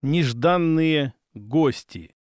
Нежданные гости.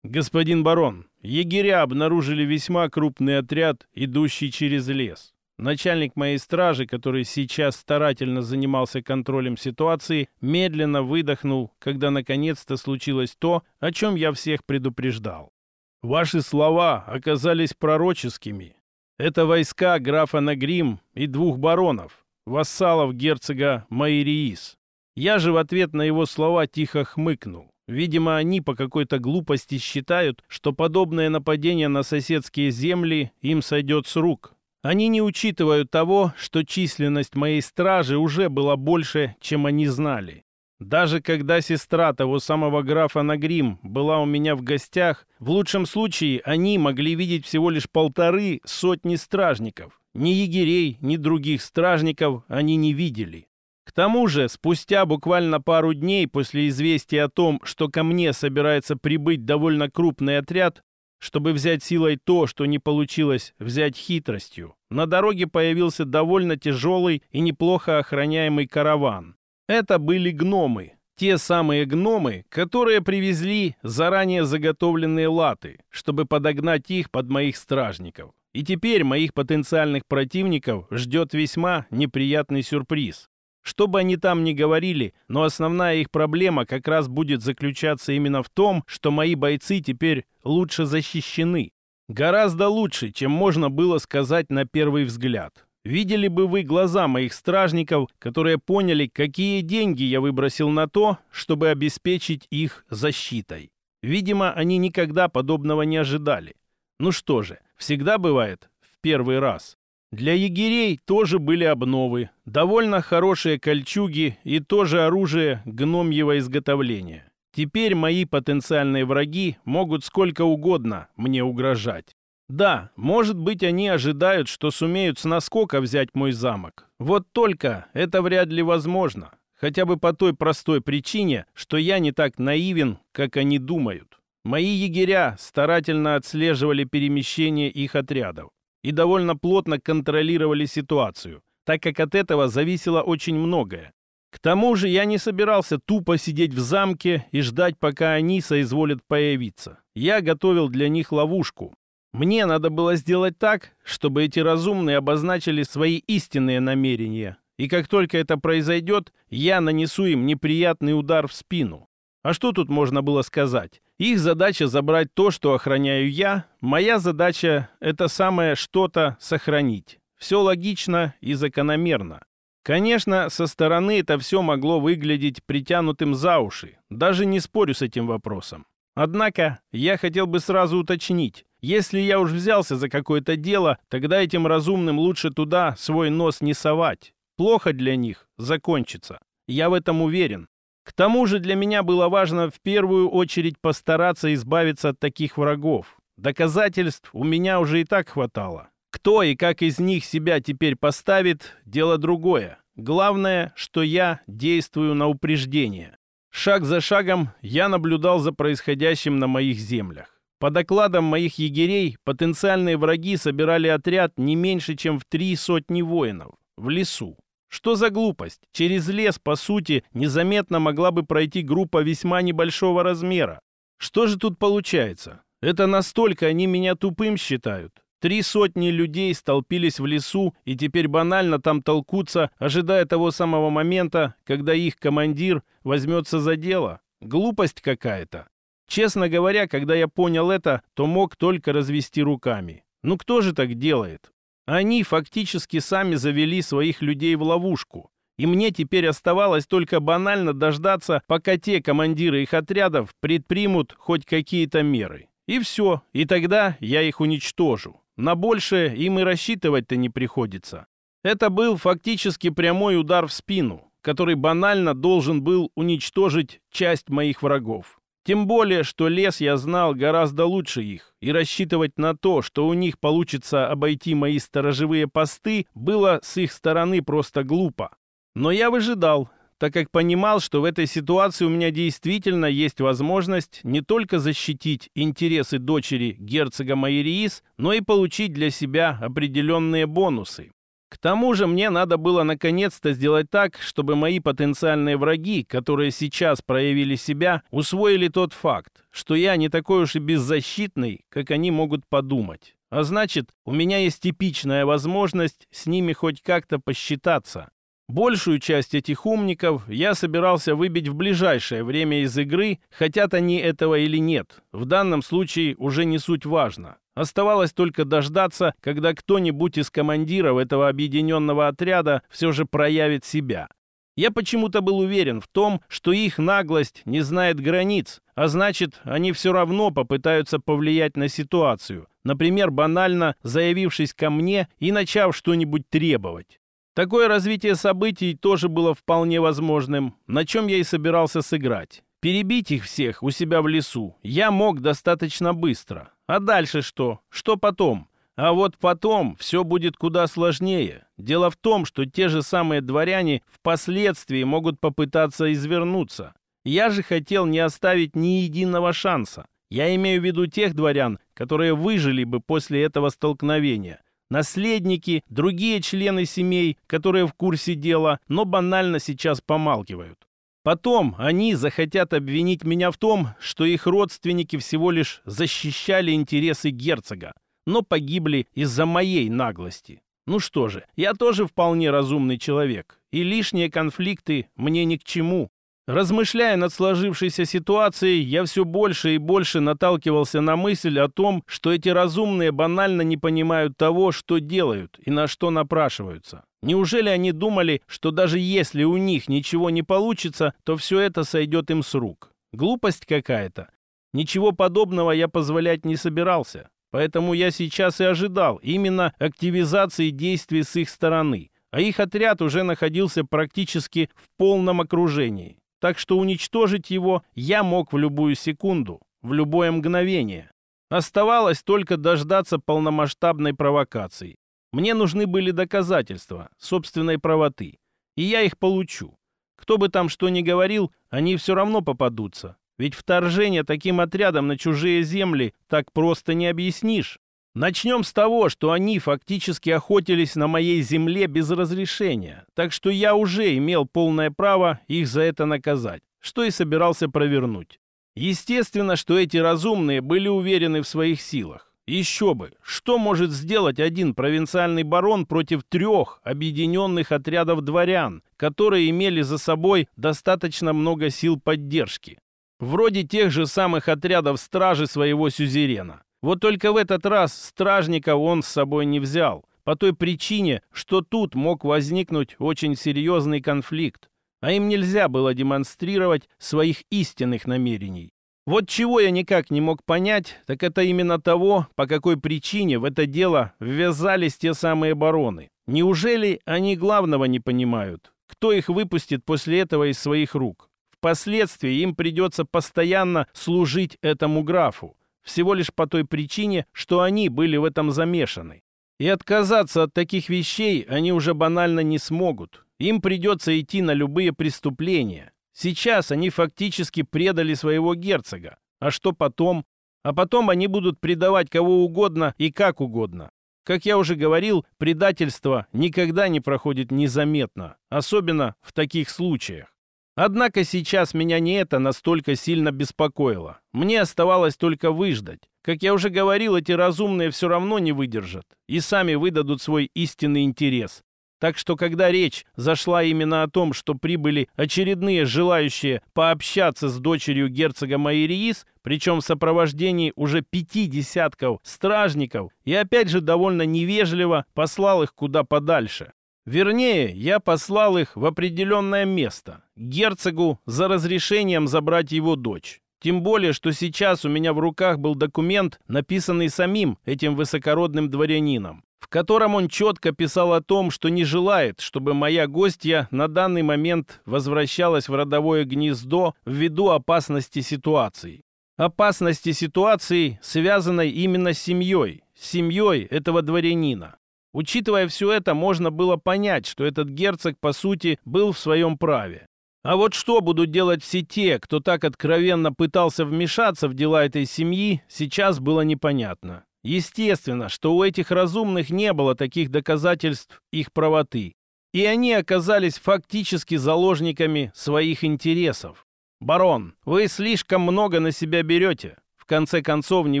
Господин барон, егеря обнаружили весьма крупный отряд, идущий через лес. Начальник моей стражи, который сейчас старательно занимался контролем ситуации, медленно выдохнул, когда наконец-то случилось то, о чем я всех предупреждал. Ваши слова оказались пророческими. Это войска графа Нагрим и двух баронов, вассалов герцога Майриис. Я же в ответ на его слова тихо хмыкнул. Видимо, они по какой-то глупости считают, что подобное нападение на соседские земли им сойдет с рук. Они не учитывают того, что численность моей стражи уже была больше, чем они знали. Даже когда сестра того самого графа Нагрим была у меня в гостях, в лучшем случае они могли видеть всего лишь полторы сотни стражников. Ни егерей, ни других стражников они не видели. Тому же, спустя буквально пару дней после известия о том, что ко мне собирается прибыть довольно крупный отряд, чтобы взять силой то, что не получилось взять хитростью, на дороге появился довольно тяжелый и неплохо охраняемый караван. Это были гномы, те самые гномы, которые привезли заранее заготовленные латы, чтобы подогнать их под моих стражников. И теперь моих потенциальных противников ждет весьма неприятный сюрприз. Что бы они там ни говорили, но основная их проблема как раз будет заключаться именно в том, что мои бойцы теперь лучше защищены. Гораздо лучше, чем можно было сказать на первый взгляд. Видели бы вы глаза моих стражников, которые поняли, какие деньги я выбросил на то, чтобы обеспечить их защитой. Видимо, они никогда подобного не ожидали. Ну что же, всегда бывает в первый раз. Для егерей тоже были обновы, довольно хорошие кольчуги и тоже оружие гномьего изготовления. Теперь мои потенциальные враги могут сколько угодно мне угрожать. Да, может быть, они ожидают, что сумеют с наскока взять мой замок. Вот только это вряд ли возможно. Хотя бы по той простой причине, что я не так наивен, как они думают. Мои егеря старательно отслеживали перемещение их отрядов и довольно плотно контролировали ситуацию, так как от этого зависело очень многое. К тому же я не собирался тупо сидеть в замке и ждать, пока они соизволят появиться. Я готовил для них ловушку. Мне надо было сделать так, чтобы эти разумные обозначили свои истинные намерения. И как только это произойдет, я нанесу им неприятный удар в спину. А что тут можно было сказать? Их задача забрать то, что охраняю я. Моя задача — это самое что-то сохранить. Все логично и закономерно. Конечно, со стороны это все могло выглядеть притянутым за уши. Даже не спорю с этим вопросом. Однако я хотел бы сразу уточнить. Если я уж взялся за какое-то дело, тогда этим разумным лучше туда свой нос не совать. Плохо для них закончится. Я в этом уверен. К тому же для меня было важно в первую очередь постараться избавиться от таких врагов. Доказательств у меня уже и так хватало. Кто и как из них себя теперь поставит – дело другое. Главное, что я действую на упреждение. Шаг за шагом я наблюдал за происходящим на моих землях. По докладам моих егерей, потенциальные враги собирали отряд не меньше, чем в три сотни воинов в лесу. Что за глупость? Через лес, по сути, незаметно могла бы пройти группа весьма небольшого размера. Что же тут получается? Это настолько они меня тупым считают. Три сотни людей столпились в лесу и теперь банально там толкутся, ожидая того самого момента, когда их командир возьмется за дело. Глупость какая-то. Честно говоря, когда я понял это, то мог только развести руками. Ну кто же так делает? Они фактически сами завели своих людей в ловушку. И мне теперь оставалось только банально дождаться, пока те командиры их отрядов предпримут хоть какие-то меры. И все, и тогда я их уничтожу. На большее им и рассчитывать-то не приходится. Это был фактически прямой удар в спину, который банально должен был уничтожить часть моих врагов. Тем более, что лес я знал гораздо лучше их, и рассчитывать на то, что у них получится обойти мои сторожевые посты, было с их стороны просто глупо. Но я выжидал, так как понимал, что в этой ситуации у меня действительно есть возможность не только защитить интересы дочери герцога Майериис, но и получить для себя определенные бонусы. К тому же мне надо было наконец-то сделать так, чтобы мои потенциальные враги, которые сейчас проявили себя, усвоили тот факт, что я не такой уж и беззащитный, как они могут подумать. А значит, у меня есть типичная возможность с ними хоть как-то посчитаться. Большую часть этих умников я собирался выбить в ближайшее время из игры, хотят они этого или нет. В данном случае уже не суть важно. Оставалось только дождаться, когда кто-нибудь из командиров этого объединенного отряда все же проявит себя. Я почему-то был уверен в том, что их наглость не знает границ, а значит, они все равно попытаются повлиять на ситуацию, например, банально заявившись ко мне и начав что-нибудь требовать. Такое развитие событий тоже было вполне возможным, на чем я и собирался сыграть. Перебить их всех у себя в лесу я мог достаточно быстро. А дальше что? Что потом? А вот потом все будет куда сложнее. Дело в том, что те же самые дворяне впоследствии могут попытаться извернуться. Я же хотел не оставить ни единого шанса. Я имею в виду тех дворян, которые выжили бы после этого столкновения наследники, другие члены семей, которые в курсе дела, но банально сейчас помалкивают. Потом они захотят обвинить меня в том, что их родственники всего лишь защищали интересы герцога, но погибли из-за моей наглости. Ну что же, я тоже вполне разумный человек, и лишние конфликты мне ни к чему. Размышляя над сложившейся ситуацией, я все больше и больше наталкивался на мысль о том, что эти разумные банально не понимают того, что делают и на что напрашиваются. Неужели они думали, что даже если у них ничего не получится, то все это сойдет им с рук? Глупость какая-то. Ничего подобного я позволять не собирался. Поэтому я сейчас и ожидал именно активизации действий с их стороны. А их отряд уже находился практически в полном окружении так что уничтожить его я мог в любую секунду, в любое мгновение. Оставалось только дождаться полномасштабной провокации. Мне нужны были доказательства собственной правоты, и я их получу. Кто бы там что ни говорил, они все равно попадутся. Ведь вторжение таким отрядом на чужие земли так просто не объяснишь. Начнем с того, что они фактически охотились на моей земле без разрешения, так что я уже имел полное право их за это наказать, что и собирался провернуть. Естественно, что эти разумные были уверены в своих силах. Еще бы, что может сделать один провинциальный барон против трех объединенных отрядов дворян, которые имели за собой достаточно много сил поддержки? Вроде тех же самых отрядов стражи своего сюзерена. Вот только в этот раз стражника он с собой не взял, по той причине, что тут мог возникнуть очень серьезный конфликт, а им нельзя было демонстрировать своих истинных намерений. Вот чего я никак не мог понять, так это именно того, по какой причине в это дело ввязались те самые бароны. Неужели они главного не понимают? Кто их выпустит после этого из своих рук? Впоследствии им придется постоянно служить этому графу всего лишь по той причине, что они были в этом замешаны. И отказаться от таких вещей они уже банально не смогут. Им придется идти на любые преступления. Сейчас они фактически предали своего герцога. А что потом? А потом они будут предавать кого угодно и как угодно. Как я уже говорил, предательство никогда не проходит незаметно, особенно в таких случаях. Однако сейчас меня не это настолько сильно беспокоило. Мне оставалось только выждать. Как я уже говорил, эти разумные все равно не выдержат и сами выдадут свой истинный интерес. Так что, когда речь зашла именно о том, что прибыли очередные желающие пообщаться с дочерью герцога Майриис, причем в сопровождении уже пяти десятков стражников, и опять же довольно невежливо послал их куда подальше. Вернее, я послал их в определенное место, герцогу, за разрешением забрать его дочь. Тем более, что сейчас у меня в руках был документ, написанный самим этим высокородным дворянином, в котором он четко писал о том, что не желает, чтобы моя гостья на данный момент возвращалась в родовое гнездо ввиду опасности ситуации. Опасности ситуации, связанной именно с семьей, с семьей этого дворянина. Учитывая все это, можно было понять, что этот герцог, по сути, был в своем праве. А вот что будут делать все те, кто так откровенно пытался вмешаться в дела этой семьи, сейчас было непонятно. Естественно, что у этих разумных не было таких доказательств их правоты. И они оказались фактически заложниками своих интересов. «Барон, вы слишком много на себя берете. В конце концов не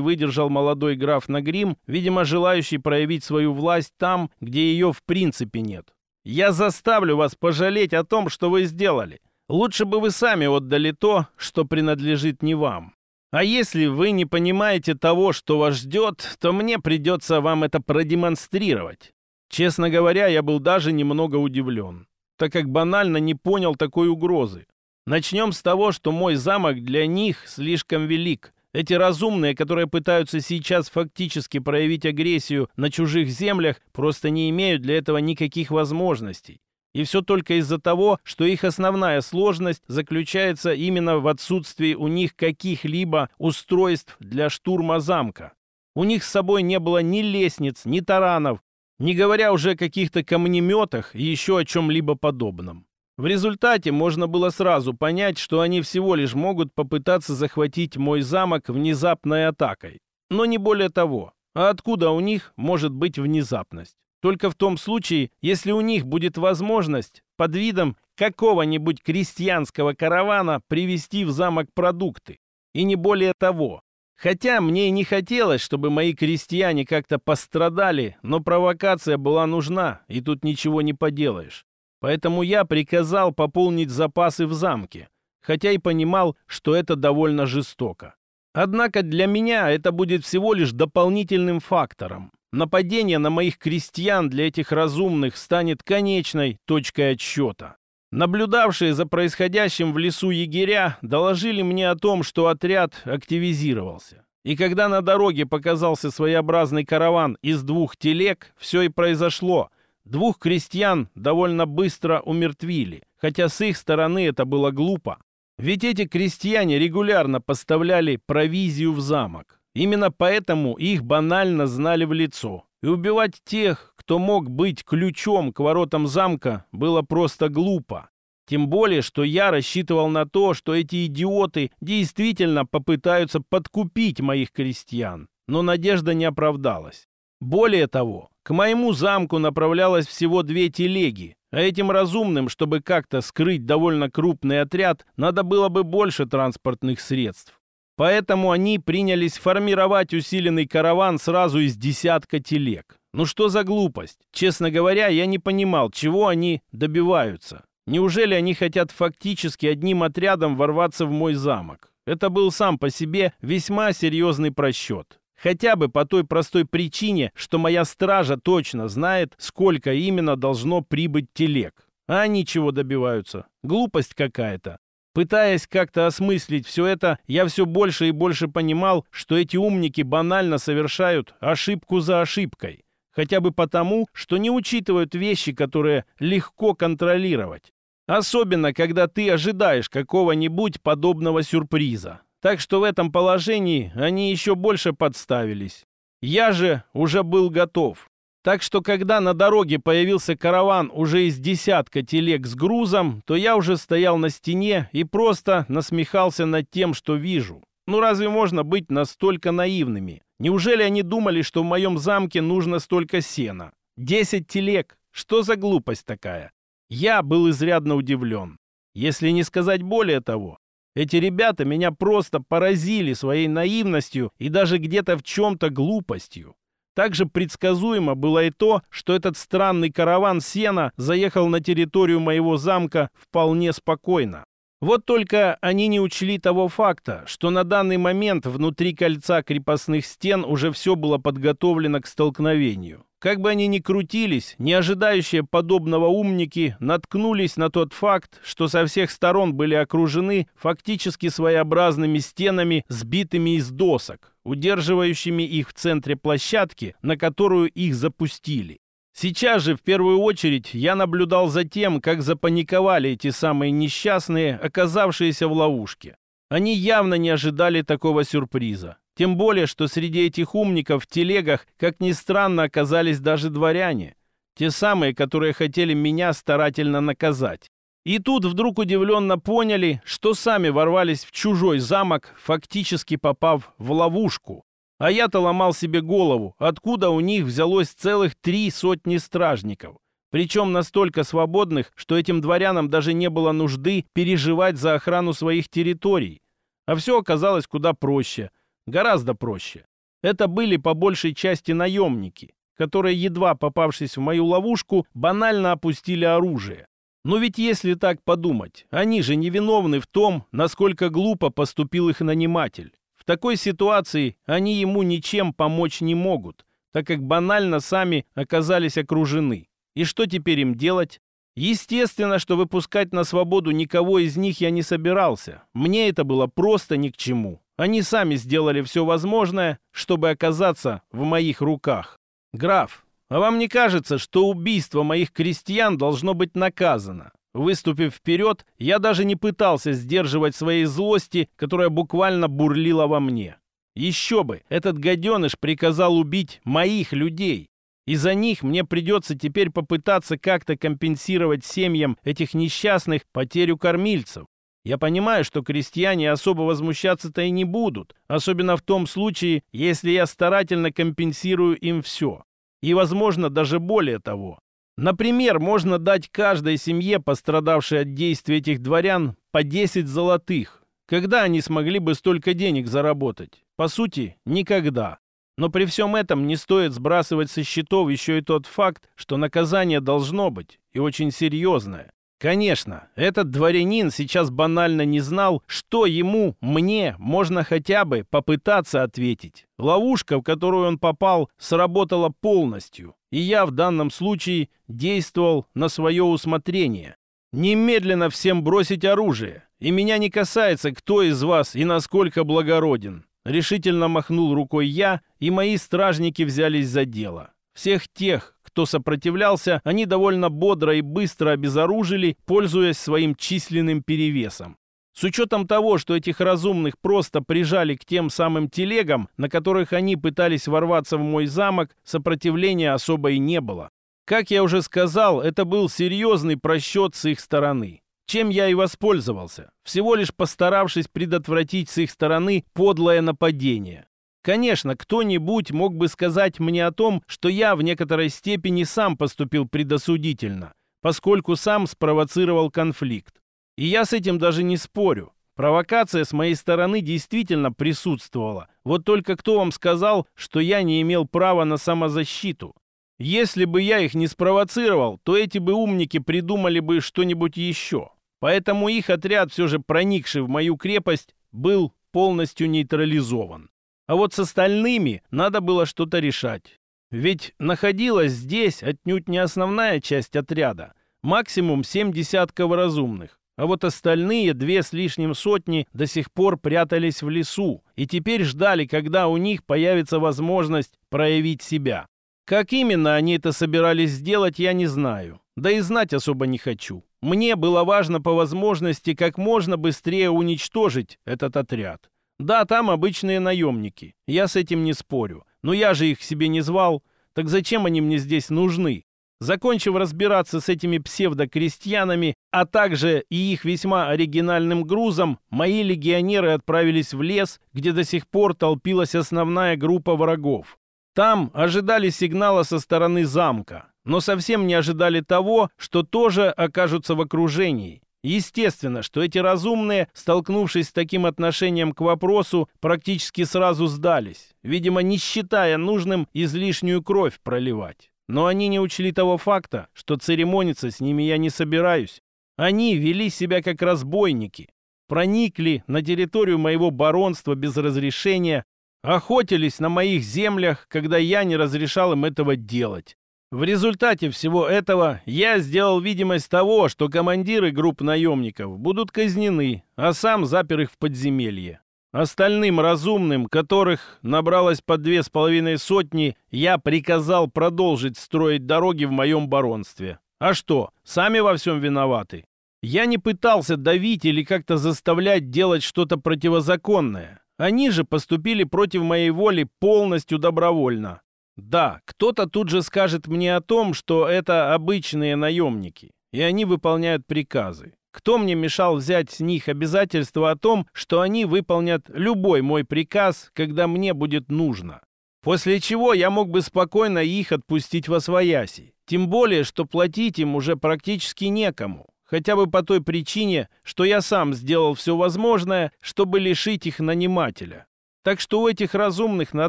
выдержал молодой граф Нагрим, видимо, желающий проявить свою власть там, где ее в принципе нет. «Я заставлю вас пожалеть о том, что вы сделали. Лучше бы вы сами отдали то, что принадлежит не вам. А если вы не понимаете того, что вас ждет, то мне придется вам это продемонстрировать». Честно говоря, я был даже немного удивлен, так как банально не понял такой угрозы. Начнем с того, что мой замок для них слишком велик, эти разумные, которые пытаются сейчас фактически проявить агрессию на чужих землях, просто не имеют для этого никаких возможностей. И все только из-за того, что их основная сложность заключается именно в отсутствии у них каких-либо устройств для штурма замка. У них с собой не было ни лестниц, ни таранов, не говоря уже о каких-то камнеметах и еще о чем-либо подобном. В результате можно было сразу понять, что они всего лишь могут попытаться захватить мой замок внезапной атакой. Но не более того. А откуда у них может быть внезапность? Только в том случае, если у них будет возможность под видом какого-нибудь крестьянского каравана привезти в замок продукты. И не более того. Хотя мне и не хотелось, чтобы мои крестьяне как-то пострадали, но провокация была нужна, и тут ничего не поделаешь. Поэтому я приказал пополнить запасы в замке, хотя и понимал, что это довольно жестоко. Однако для меня это будет всего лишь дополнительным фактором. Нападение на моих крестьян для этих разумных станет конечной точкой отсчета. Наблюдавшие за происходящим в лесу егеря доложили мне о том, что отряд активизировался. И когда на дороге показался своеобразный караван из двух телег, все и произошло. Двух крестьян довольно быстро умертвили, хотя с их стороны это было глупо. Ведь эти крестьяне регулярно поставляли провизию в замок. Именно поэтому их банально знали в лицо. И убивать тех, кто мог быть ключом к воротам замка, было просто глупо. Тем более, что я рассчитывал на то, что эти идиоты действительно попытаются подкупить моих крестьян. Но надежда не оправдалась. Более того, к моему замку направлялось всего две телеги, а этим разумным, чтобы как-то скрыть довольно крупный отряд, надо было бы больше транспортных средств. Поэтому они принялись формировать усиленный караван сразу из десятка телег. Ну что за глупость? Честно говоря, я не понимал, чего они добиваются. Неужели они хотят фактически одним отрядом ворваться в мой замок? Это был сам по себе весьма серьезный просчет. Хотя бы по той простой причине, что моя стража точно знает, сколько именно должно прибыть телег. А они чего добиваются? Глупость какая-то. Пытаясь как-то осмыслить все это, я все больше и больше понимал, что эти умники банально совершают ошибку за ошибкой. Хотя бы потому, что не учитывают вещи, которые легко контролировать. Особенно, когда ты ожидаешь какого-нибудь подобного сюрприза. Так что в этом положении они еще больше подставились. Я же уже был готов. Так что, когда на дороге появился караван уже из десятка телег с грузом, то я уже стоял на стене и просто насмехался над тем, что вижу. Ну разве можно быть настолько наивными? Неужели они думали, что в моем замке нужно столько сена? Десять телег? Что за глупость такая? Я был изрядно удивлен. Если не сказать более того, эти ребята меня просто поразили своей наивностью и даже где-то в чем-то глупостью. Также предсказуемо было и то, что этот странный караван сена заехал на территорию моего замка вполне спокойно. Вот только они не учли того факта, что на данный момент внутри кольца крепостных стен уже все было подготовлено к столкновению. Как бы они ни крутились, не ожидающие подобного умники наткнулись на тот факт, что со всех сторон были окружены фактически своеобразными стенами, сбитыми из досок, удерживающими их в центре площадки, на которую их запустили. Сейчас же, в первую очередь, я наблюдал за тем, как запаниковали эти самые несчастные, оказавшиеся в ловушке. Они явно не ожидали такого сюрприза. Тем более, что среди этих умников в телегах, как ни странно, оказались даже дворяне. Те самые, которые хотели меня старательно наказать. И тут вдруг удивленно поняли, что сами ворвались в чужой замок, фактически попав в ловушку. А я-то ломал себе голову, откуда у них взялось целых три сотни стражников. Причем настолько свободных, что этим дворянам даже не было нужды переживать за охрану своих территорий. А все оказалось куда проще. Гораздо проще. Это были по большей части наемники, которые, едва попавшись в мою ловушку, банально опустили оружие. Но ведь если так подумать, они же невиновны в том, насколько глупо поступил их наниматель. В такой ситуации они ему ничем помочь не могут, так как банально сами оказались окружены. И что теперь им делать? Естественно, что выпускать на свободу никого из них я не собирался. Мне это было просто ни к чему. Они сами сделали все возможное, чтобы оказаться в моих руках. Граф, а вам не кажется, что убийство моих крестьян должно быть наказано? Выступив вперед, я даже не пытался сдерживать своей злости, которая буквально бурлила во мне. Еще бы, этот гаденыш приказал убить моих людей. Из-за них мне придется теперь попытаться как-то компенсировать семьям этих несчастных потерю кормильцев. Я понимаю, что крестьяне особо возмущаться-то и не будут, особенно в том случае, если я старательно компенсирую им все. И, возможно, даже более того. Например, можно дать каждой семье, пострадавшей от действий этих дворян, по 10 золотых. Когда они смогли бы столько денег заработать? По сути, никогда. Но при всем этом не стоит сбрасывать со счетов еще и тот факт, что наказание должно быть, и очень серьезное. Конечно, этот дворянин сейчас банально не знал, что ему, мне, можно хотя бы попытаться ответить. Ловушка, в которую он попал, сработала полностью, и я в данном случае действовал на свое усмотрение. Немедленно всем бросить оружие, и меня не касается, кто из вас и насколько благороден. Решительно махнул рукой я, и мои стражники взялись за дело. Всех тех, кто сопротивлялся, они довольно бодро и быстро обезоружили, пользуясь своим численным перевесом. С учетом того, что этих разумных просто прижали к тем самым телегам, на которых они пытались ворваться в мой замок, сопротивления особо и не было. Как я уже сказал, это был серьезный просчет с их стороны. Чем я и воспользовался, всего лишь постаравшись предотвратить с их стороны подлое нападение. Конечно, кто-нибудь мог бы сказать мне о том, что я в некоторой степени сам поступил предосудительно, поскольку сам спровоцировал конфликт. И я с этим даже не спорю. Провокация с моей стороны действительно присутствовала. Вот только кто вам сказал, что я не имел права на самозащиту? Если бы я их не спровоцировал, то эти бы умники придумали бы что-нибудь еще. Поэтому их отряд, все же проникший в мою крепость, был полностью нейтрализован. А вот с остальными надо было что-то решать. Ведь находилась здесь отнюдь не основная часть отряда. Максимум семь десятков разумных. А вот остальные две с лишним сотни до сих пор прятались в лесу и теперь ждали, когда у них появится возможность проявить себя. Как именно они это собирались сделать, я не знаю. Да и знать особо не хочу. Мне было важно по возможности как можно быстрее уничтожить этот отряд. Да, там обычные наемники. Я с этим не спорю. Но я же их себе не звал. Так зачем они мне здесь нужны? Закончив разбираться с этими псевдокрестьянами, а также и их весьма оригинальным грузом, мои легионеры отправились в лес, где до сих пор толпилась основная группа врагов. Там ожидали сигнала со стороны замка, но совсем не ожидали того, что тоже окажутся в окружении. Естественно, что эти разумные, столкнувшись с таким отношением к вопросу, практически сразу сдались, видимо, не считая нужным излишнюю кровь проливать. Но они не учли того факта, что церемониться с ними я не собираюсь. Они вели себя как разбойники, проникли на территорию моего баронства без разрешения, охотились на моих землях, когда я не разрешал им этого делать. В результате всего этого я сделал видимость того, что командиры групп наемников будут казнены, а сам запер их в подземелье. Остальным разумным, которых набралось по две с половиной сотни, я приказал продолжить строить дороги в моем баронстве. А что, сами во всем виноваты? Я не пытался давить или как-то заставлять делать что-то противозаконное. Они же поступили против моей воли полностью добровольно. Да, кто-то тут же скажет мне о том, что это обычные наемники, и они выполняют приказы. Кто мне мешал взять с них обязательство о том, что они выполнят любой мой приказ, когда мне будет нужно? После чего я мог бы спокойно их отпустить во свояси. Тем более, что платить им уже практически некому. Хотя бы по той причине, что я сам сделал все возможное, чтобы лишить их нанимателя. Так что у этих разумных на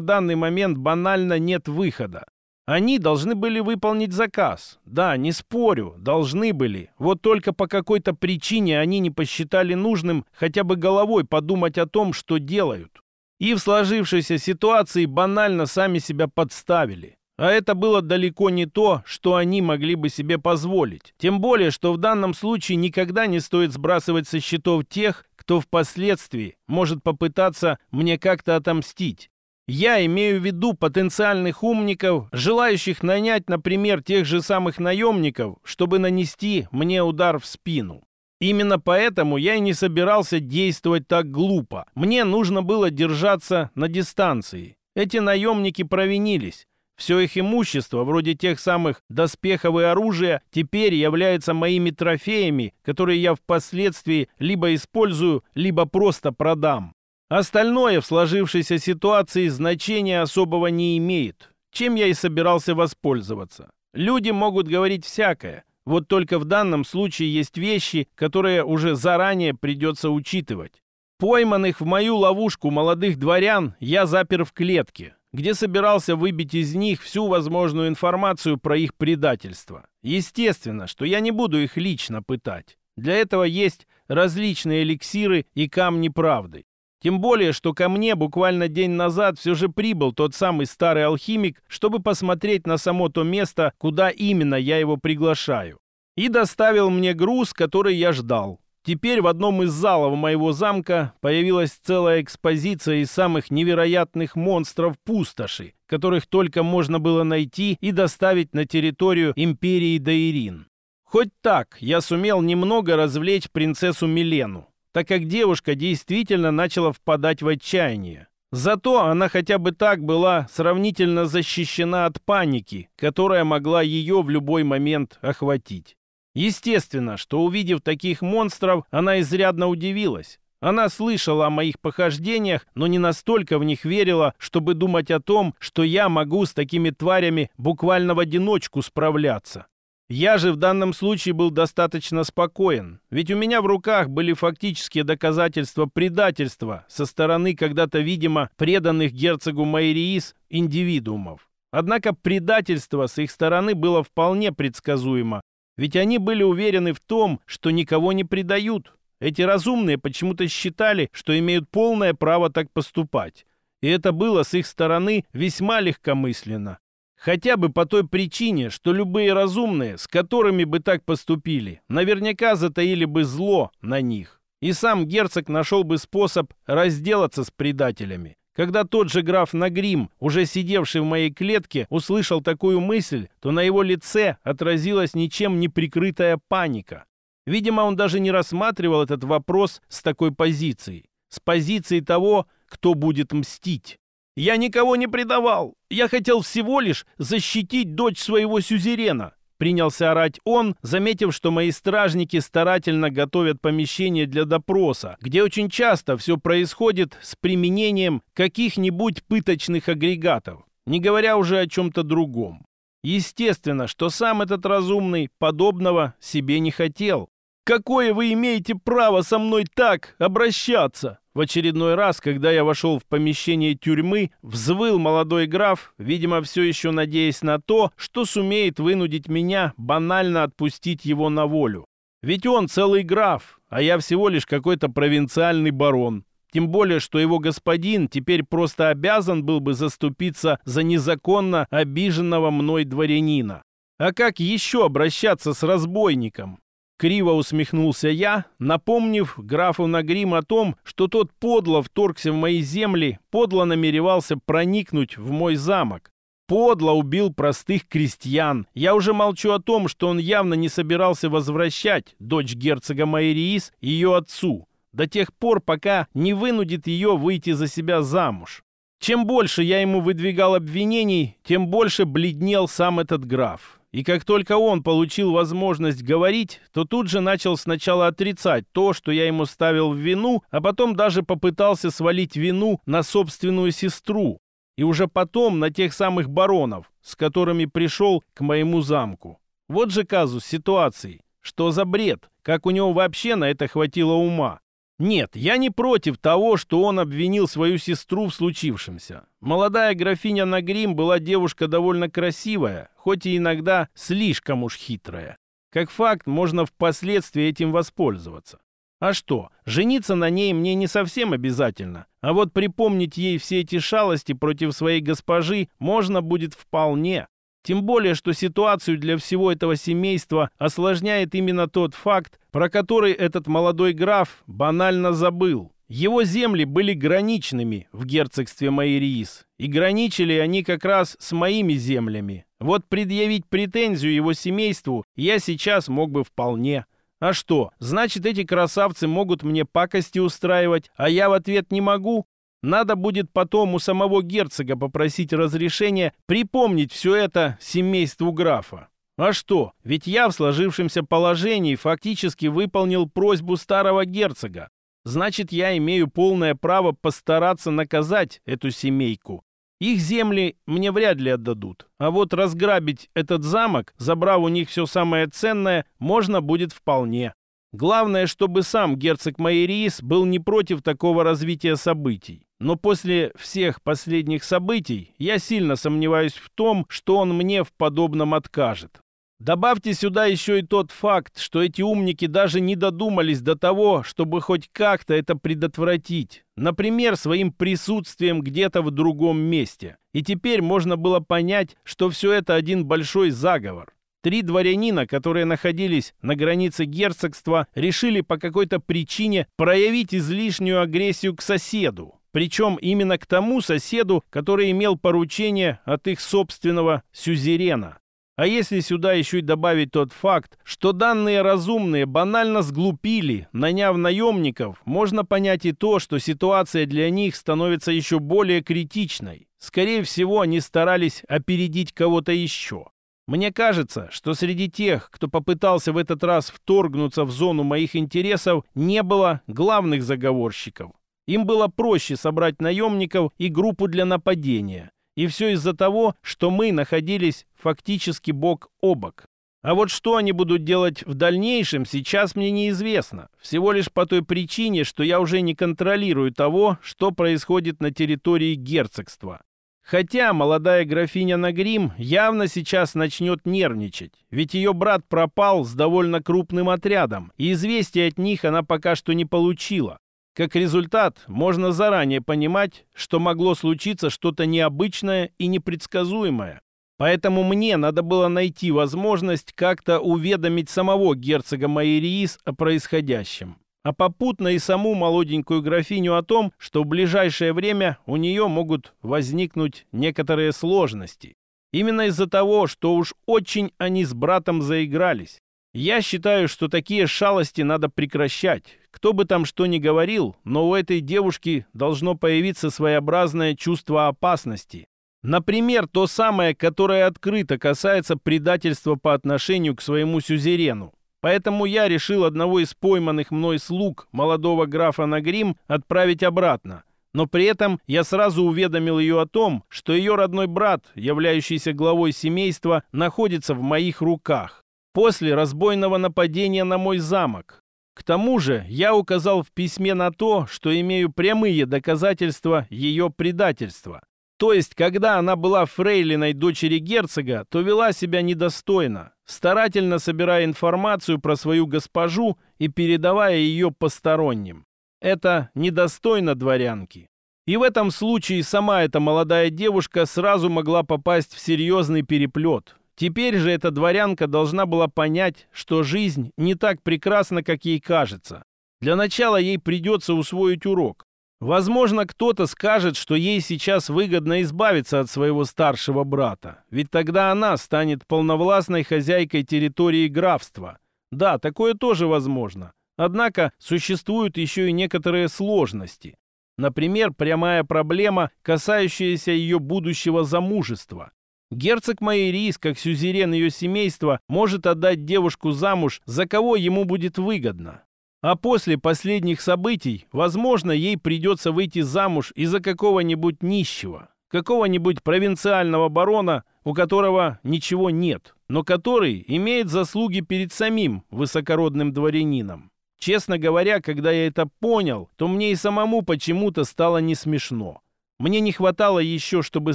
данный момент банально нет выхода. Они должны были выполнить заказ. Да, не спорю, должны были. Вот только по какой-то причине они не посчитали нужным хотя бы головой подумать о том, что делают. И в сложившейся ситуации банально сами себя подставили. А это было далеко не то, что они могли бы себе позволить. Тем более, что в данном случае никогда не стоит сбрасывать со счетов тех, кто впоследствии может попытаться мне как-то отомстить. Я имею в виду потенциальных умников, желающих нанять, например, тех же самых наемников, чтобы нанести мне удар в спину. Именно поэтому я и не собирался действовать так глупо. Мне нужно было держаться на дистанции. Эти наемники провинились. Все их имущество, вроде тех самых доспехов и оружия, теперь является моими трофеями, которые я впоследствии либо использую, либо просто продам. Остальное в сложившейся ситуации значения особого не имеет, чем я и собирался воспользоваться. Люди могут говорить всякое, вот только в данном случае есть вещи, которые уже заранее придется учитывать. Пойманных в мою ловушку молодых дворян я запер в клетке, где собирался выбить из них всю возможную информацию про их предательство. Естественно, что я не буду их лично пытать. Для этого есть различные эликсиры и камни правды. Тем более, что ко мне буквально день назад все же прибыл тот самый старый алхимик, чтобы посмотреть на само то место, куда именно я его приглашаю. И доставил мне груз, который я ждал. Теперь в одном из залов моего замка появилась целая экспозиция из самых невероятных монстров пустоши, которых только можно было найти и доставить на территорию империи Даирин. Хоть так я сумел немного развлечь принцессу Милену, так как девушка действительно начала впадать в отчаяние. Зато она хотя бы так была сравнительно защищена от паники, которая могла ее в любой момент охватить. Естественно, что увидев таких монстров, она изрядно удивилась. Она слышала о моих похождениях, но не настолько в них верила, чтобы думать о том, что я могу с такими тварями буквально в одиночку справляться. Я же в данном случае был достаточно спокоен, ведь у меня в руках были фактические доказательства предательства со стороны когда-то, видимо, преданных герцогу Майриис индивидуумов. Однако предательство с их стороны было вполне предсказуемо, ведь они были уверены в том, что никого не предают. Эти разумные почему-то считали, что имеют полное право так поступать. И это было с их стороны весьма легкомысленно. Хотя бы по той причине, что любые разумные, с которыми бы так поступили, наверняка затаили бы зло на них. И сам герцог нашел бы способ разделаться с предателями. Когда тот же граф Нагрим, уже сидевший в моей клетке, услышал такую мысль, то на его лице отразилась ничем не прикрытая паника. Видимо, он даже не рассматривал этот вопрос с такой позиции. С позиции того, кто будет мстить. «Я никого не предавал. Я хотел всего лишь защитить дочь своего сюзерена. Принялся орать он, заметив, что мои стражники старательно готовят помещение для допроса, где очень часто все происходит с применением каких-нибудь пыточных агрегатов, не говоря уже о чем-то другом. Естественно, что сам этот разумный подобного себе не хотел. «Какое вы имеете право со мной так обращаться?» В очередной раз, когда я вошел в помещение тюрьмы, взвыл молодой граф, видимо, все еще надеясь на то, что сумеет вынудить меня банально отпустить его на волю. Ведь он целый граф, а я всего лишь какой-то провинциальный барон. Тем более, что его господин теперь просто обязан был бы заступиться за незаконно обиженного мной дворянина. А как еще обращаться с разбойником? Криво усмехнулся я, напомнив графу Нагрим о том, что тот подло вторгся в мои земли, подло намеревался проникнуть в мой замок. Подло убил простых крестьян. Я уже молчу о том, что он явно не собирался возвращать дочь герцога Майриис ее отцу, до тех пор, пока не вынудит ее выйти за себя замуж. Чем больше я ему выдвигал обвинений, тем больше бледнел сам этот граф. И как только он получил возможность говорить, то тут же начал сначала отрицать то, что я ему ставил в вину, а потом даже попытался свалить вину на собственную сестру. И уже потом на тех самых баронов, с которыми пришел к моему замку. Вот же казус ситуации. Что за бред? Как у него вообще на это хватило ума? Нет, я не против того, что он обвинил свою сестру в случившемся. Молодая графиня Нагрим была девушка довольно красивая, хоть и иногда слишком уж хитрая. Как факт, можно впоследствии этим воспользоваться. А что, жениться на ней мне не совсем обязательно, а вот припомнить ей все эти шалости против своей госпожи можно будет вполне. Тем более, что ситуацию для всего этого семейства осложняет именно тот факт, про который этот молодой граф банально забыл. Его земли были граничными в герцогстве Майриис, и граничили они как раз с моими землями. Вот предъявить претензию его семейству я сейчас мог бы вполне. А что, значит, эти красавцы могут мне пакости устраивать, а я в ответ не могу? Надо будет потом у самого герцога попросить разрешения припомнить все это семейству графа. А что, ведь я в сложившемся положении фактически выполнил просьбу старого герцога. Значит, я имею полное право постараться наказать эту семейку. Их земли мне вряд ли отдадут. А вот разграбить этот замок, забрав у них все самое ценное, можно будет вполне. Главное, чтобы сам герцог Майериис был не против такого развития событий. Но после всех последних событий я сильно сомневаюсь в том, что он мне в подобном откажет. Добавьте сюда еще и тот факт, что эти умники даже не додумались до того, чтобы хоть как-то это предотвратить. Например, своим присутствием где-то в другом месте. И теперь можно было понять, что все это один большой заговор. Три дворянина, которые находились на границе герцогства, решили по какой-то причине проявить излишнюю агрессию к соседу. Причем именно к тому соседу, который имел поручение от их собственного сюзерена. А если сюда еще и добавить тот факт, что данные разумные банально сглупили, наняв наемников, можно понять и то, что ситуация для них становится еще более критичной. Скорее всего, они старались опередить кого-то еще. Мне кажется, что среди тех, кто попытался в этот раз вторгнуться в зону моих интересов, не было главных заговорщиков. Им было проще собрать наемников и группу для нападения. И все из-за того, что мы находились фактически бок о бок. А вот что они будут делать в дальнейшем, сейчас мне неизвестно. Всего лишь по той причине, что я уже не контролирую того, что происходит на территории герцогства. Хотя молодая графиня Нагрим явно сейчас начнет нервничать, ведь ее брат пропал с довольно крупным отрядом, и известия от них она пока что не получила. Как результат, можно заранее понимать, что могло случиться что-то необычное и непредсказуемое. Поэтому мне надо было найти возможность как-то уведомить самого герцога Майериис о происходящем а попутно и саму молоденькую графиню о том, что в ближайшее время у нее могут возникнуть некоторые сложности. Именно из-за того, что уж очень они с братом заигрались. Я считаю, что такие шалости надо прекращать. Кто бы там что ни говорил, но у этой девушки должно появиться своеобразное чувство опасности. Например, то самое, которое открыто касается предательства по отношению к своему сюзерену. Поэтому я решил одного из пойманных мной слуг молодого графа Нагрим отправить обратно. Но при этом я сразу уведомил ее о том, что ее родной брат, являющийся главой семейства, находится в моих руках. После разбойного нападения на мой замок. К тому же я указал в письме на то, что имею прямые доказательства ее предательства. То есть, когда она была фрейлиной дочери герцога, то вела себя недостойно, старательно собирая информацию про свою госпожу и передавая ее посторонним. Это недостойно дворянки. И в этом случае сама эта молодая девушка сразу могла попасть в серьезный переплет. Теперь же эта дворянка должна была понять, что жизнь не так прекрасна, как ей кажется. Для начала ей придется усвоить урок. Возможно, кто-то скажет, что ей сейчас выгодно избавиться от своего старшего брата, ведь тогда она станет полновластной хозяйкой территории графства. Да, такое тоже возможно. Однако существуют еще и некоторые сложности. Например, прямая проблема, касающаяся ее будущего замужества. Герцог Майерис, как сюзерен ее семейства, может отдать девушку замуж, за кого ему будет выгодно. А после последних событий, возможно, ей придется выйти замуж из-за какого-нибудь нищего, какого-нибудь провинциального барона, у которого ничего нет, но который имеет заслуги перед самим высокородным дворянином. Честно говоря, когда я это понял, то мне и самому почему-то стало не смешно. Мне не хватало еще, чтобы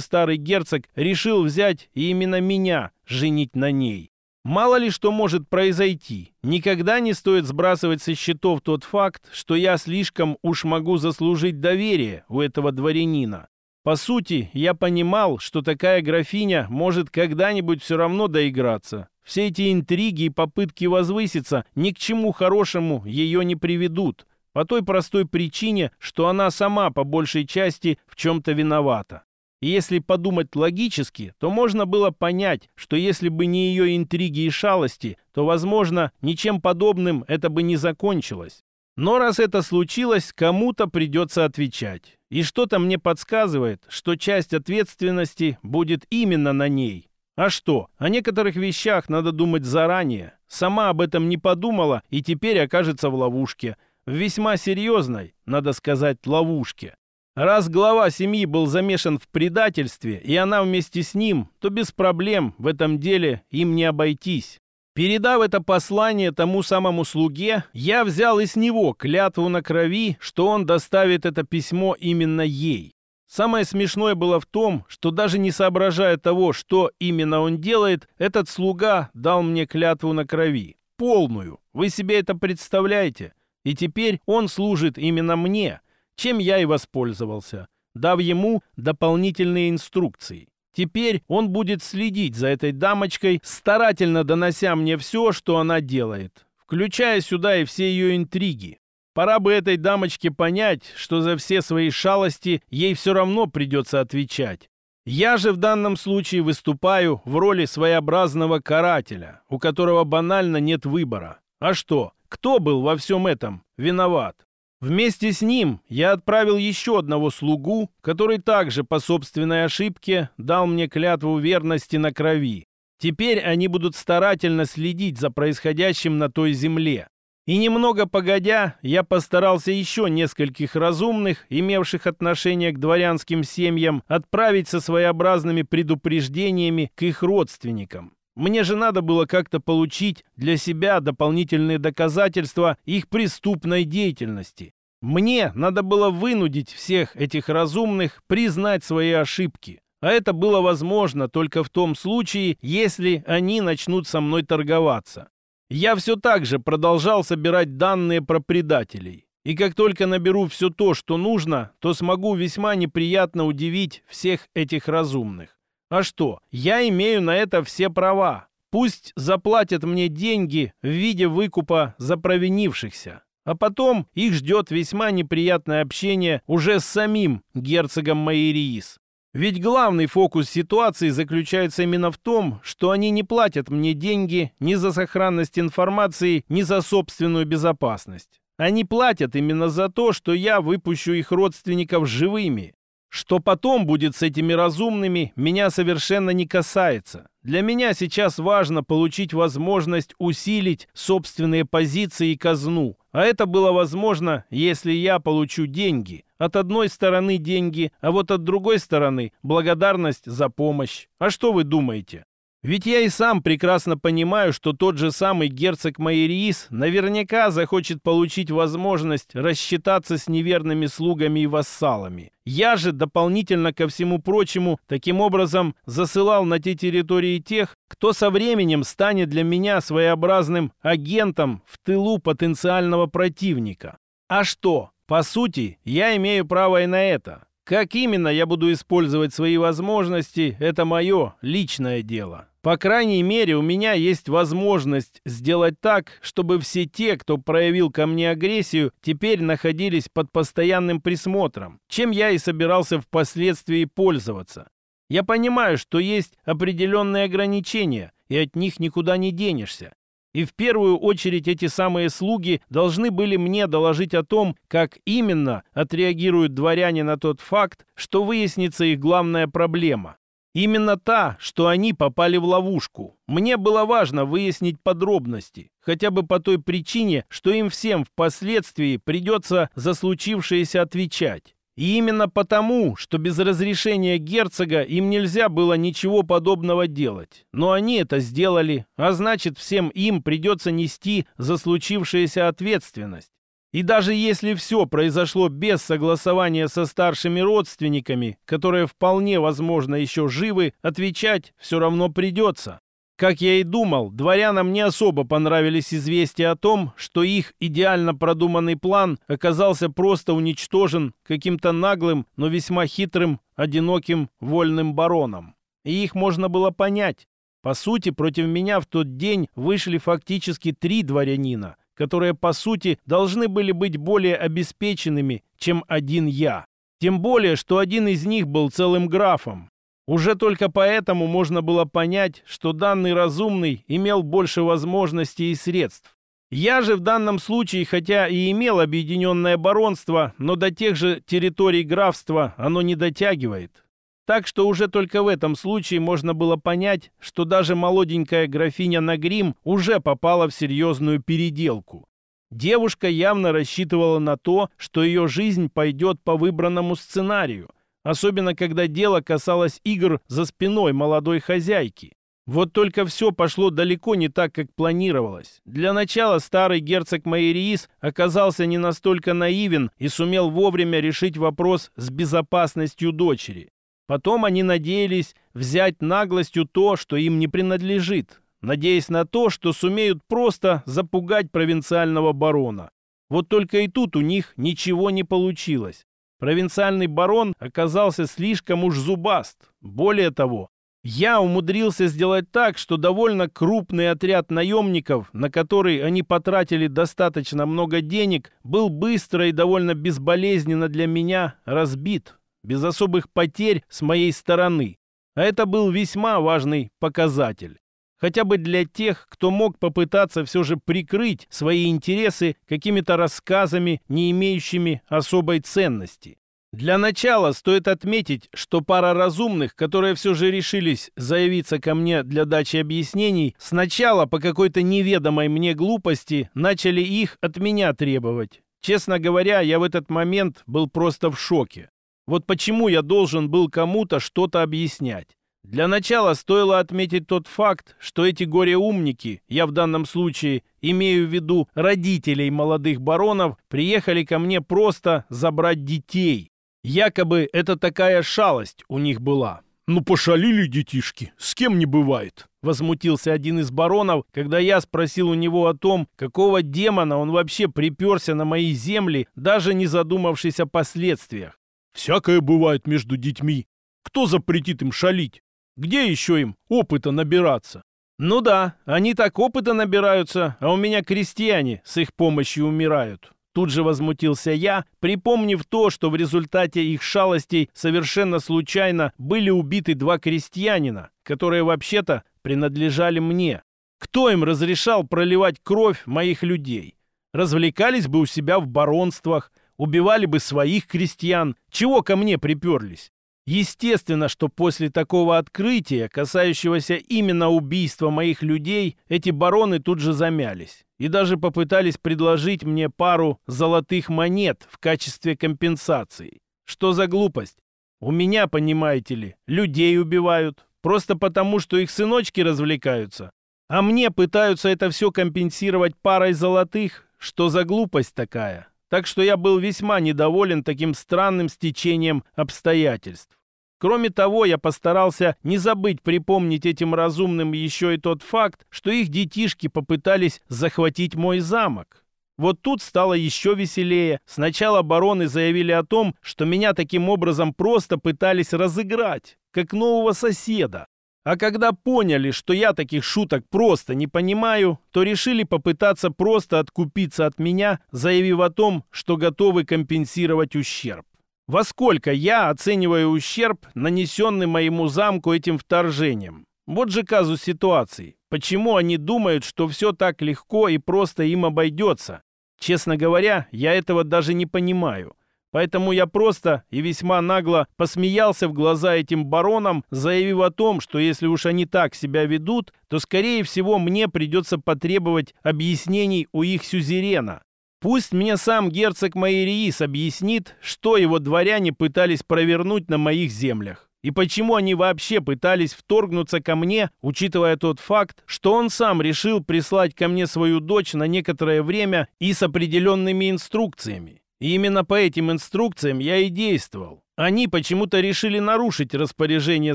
старый герцог решил взять и именно меня женить на ней. Мало ли что может произойти. Никогда не стоит сбрасывать со счетов тот факт, что я слишком уж могу заслужить доверие у этого дворянина. По сути, я понимал, что такая графиня может когда-нибудь все равно доиграться. Все эти интриги и попытки возвыситься ни к чему хорошему ее не приведут. По той простой причине, что она сама по большей части в чем-то виновата. И если подумать логически, то можно было понять, что если бы не ее интриги и шалости, то, возможно, ничем подобным это бы не закончилось. Но раз это случилось, кому-то придется отвечать. И что-то мне подсказывает, что часть ответственности будет именно на ней. А что, о некоторых вещах надо думать заранее. Сама об этом не подумала и теперь окажется в ловушке – в весьма серьезной, надо сказать, ловушке. Раз глава семьи был замешан в предательстве, и она вместе с ним, то без проблем в этом деле им не обойтись. Передав это послание тому самому слуге, я взял из него клятву на крови, что он доставит это письмо именно ей. Самое смешное было в том, что даже не соображая того, что именно он делает, этот слуга дал мне клятву на крови. Полную. Вы себе это представляете? И теперь он служит именно мне, чем я и воспользовался, дав ему дополнительные инструкции. Теперь он будет следить за этой дамочкой, старательно донося мне все, что она делает, включая сюда и все ее интриги. Пора бы этой дамочке понять, что за все свои шалости ей все равно придется отвечать. Я же в данном случае выступаю в роли своеобразного карателя, у которого банально нет выбора. А что, кто был во всем этом виноват? Вместе с ним я отправил еще одного слугу, который также по собственной ошибке дал мне клятву верности на крови. Теперь они будут старательно следить за происходящим на той земле. И немного погодя, я постарался еще нескольких разумных, имевших отношение к дворянским семьям, отправить со своеобразными предупреждениями к их родственникам. Мне же надо было как-то получить для себя дополнительные доказательства их преступной деятельности. Мне надо было вынудить всех этих разумных признать свои ошибки. А это было возможно только в том случае, если они начнут со мной торговаться. Я все так же продолжал собирать данные про предателей. И как только наберу все то, что нужно, то смогу весьма неприятно удивить всех этих разумных. А что, я имею на это все права. Пусть заплатят мне деньги в виде выкупа за провинившихся. А потом их ждет весьма неприятное общение уже с самим герцогом Майериис. Ведь главный фокус ситуации заключается именно в том, что они не платят мне деньги ни за сохранность информации, ни за собственную безопасность. Они платят именно за то, что я выпущу их родственников живыми. Что потом будет с этими разумными, меня совершенно не касается. Для меня сейчас важно получить возможность усилить собственные позиции и казну. А это было возможно, если я получу деньги. От одной стороны деньги, а вот от другой стороны благодарность за помощь. А что вы думаете? Ведь я и сам прекрасно понимаю, что тот же самый герцог Майериис наверняка захочет получить возможность рассчитаться с неверными слугами и вассалами. Я же дополнительно ко всему прочему таким образом засылал на те территории тех, кто со временем станет для меня своеобразным агентом в тылу потенциального противника. А что? По сути, я имею право и на это. Как именно я буду использовать свои возможности, это мое личное дело. По крайней мере, у меня есть возможность сделать так, чтобы все те, кто проявил ко мне агрессию, теперь находились под постоянным присмотром, чем я и собирался впоследствии пользоваться. Я понимаю, что есть определенные ограничения, и от них никуда не денешься. И в первую очередь эти самые слуги должны были мне доложить о том, как именно отреагируют дворяне на тот факт, что выяснится их главная проблема. Именно та, что они попали в ловушку. Мне было важно выяснить подробности, хотя бы по той причине, что им всем впоследствии придется за случившееся отвечать. И именно потому, что без разрешения герцога им нельзя было ничего подобного делать. Но они это сделали, а значит всем им придется нести за случившееся ответственность. И даже если все произошло без согласования со старшими родственниками, которые вполне возможно еще живы, отвечать все равно придется. Как я и думал, дворянам не особо понравились известия о том, что их идеально продуманный план оказался просто уничтожен каким-то наглым, но весьма хитрым, одиноким вольным бароном. И их можно было понять. По сути, против меня в тот день вышли фактически три дворянина – которые, по сути, должны были быть более обеспеченными, чем один я. Тем более, что один из них был целым графом. Уже только поэтому можно было понять, что данный разумный имел больше возможностей и средств. Я же в данном случае, хотя и имел объединенное баронство, но до тех же территорий графства оно не дотягивает. Так что уже только в этом случае можно было понять, что даже молоденькая графиня Нагрим уже попала в серьезную переделку. Девушка явно рассчитывала на то, что ее жизнь пойдет по выбранному сценарию, особенно когда дело касалось игр за спиной молодой хозяйки. Вот только все пошло далеко не так, как планировалось. Для начала старый герцог Майериис оказался не настолько наивен и сумел вовремя решить вопрос с безопасностью дочери. Потом они надеялись взять наглостью то, что им не принадлежит, надеясь на то, что сумеют просто запугать провинциального барона. Вот только и тут у них ничего не получилось. Провинциальный барон оказался слишком уж зубаст. Более того, я умудрился сделать так, что довольно крупный отряд наемников, на который они потратили достаточно много денег, был быстро и довольно безболезненно для меня разбит без особых потерь с моей стороны. А это был весьма важный показатель. Хотя бы для тех, кто мог попытаться все же прикрыть свои интересы какими-то рассказами, не имеющими особой ценности. Для начала стоит отметить, что пара разумных, которые все же решились заявиться ко мне для дачи объяснений, сначала по какой-то неведомой мне глупости начали их от меня требовать. Честно говоря, я в этот момент был просто в шоке. Вот почему я должен был кому-то что-то объяснять. Для начала стоило отметить тот факт, что эти горе-умники, я в данном случае имею в виду родителей молодых баронов, приехали ко мне просто забрать детей. Якобы это такая шалость у них была. «Ну пошалили детишки, с кем не бывает», — возмутился один из баронов, когда я спросил у него о том, какого демона он вообще приперся на мои земли, даже не задумавшись о последствиях. Всякое бывает между детьми. Кто запретит им шалить? Где еще им опыта набираться? Ну да, они так опыта набираются, а у меня крестьяне с их помощью умирают. Тут же возмутился я, припомнив то, что в результате их шалостей совершенно случайно были убиты два крестьянина, которые вообще-то принадлежали мне. Кто им разрешал проливать кровь моих людей? Развлекались бы у себя в баронствах, убивали бы своих крестьян. Чего ко мне приперлись? Естественно, что после такого открытия, касающегося именно убийства моих людей, эти бароны тут же замялись и даже попытались предложить мне пару золотых монет в качестве компенсации. Что за глупость? У меня, понимаете ли, людей убивают, просто потому, что их сыночки развлекаются. А мне пытаются это все компенсировать парой золотых. Что за глупость такая? Так что я был весьма недоволен таким странным стечением обстоятельств. Кроме того, я постарался не забыть припомнить этим разумным еще и тот факт, что их детишки попытались захватить мой замок. Вот тут стало еще веселее. Сначала бароны заявили о том, что меня таким образом просто пытались разыграть, как нового соседа. А когда поняли, что я таких шуток просто не понимаю, то решили попытаться просто откупиться от меня, заявив о том, что готовы компенсировать ущерб. Во сколько я оцениваю ущерб, нанесенный моему замку этим вторжением? Вот же казус ситуации. Почему они думают, что все так легко и просто им обойдется? Честно говоря, я этого даже не понимаю. Поэтому я просто и весьма нагло посмеялся в глаза этим баронам, заявив о том, что если уж они так себя ведут, то, скорее всего, мне придется потребовать объяснений у их сюзерена. Пусть мне сам герцог Майериис объяснит, что его дворяне пытались провернуть на моих землях. И почему они вообще пытались вторгнуться ко мне, учитывая тот факт, что он сам решил прислать ко мне свою дочь на некоторое время и с определенными инструкциями. И именно по этим инструкциям я и действовал. Они почему-то решили нарушить распоряжение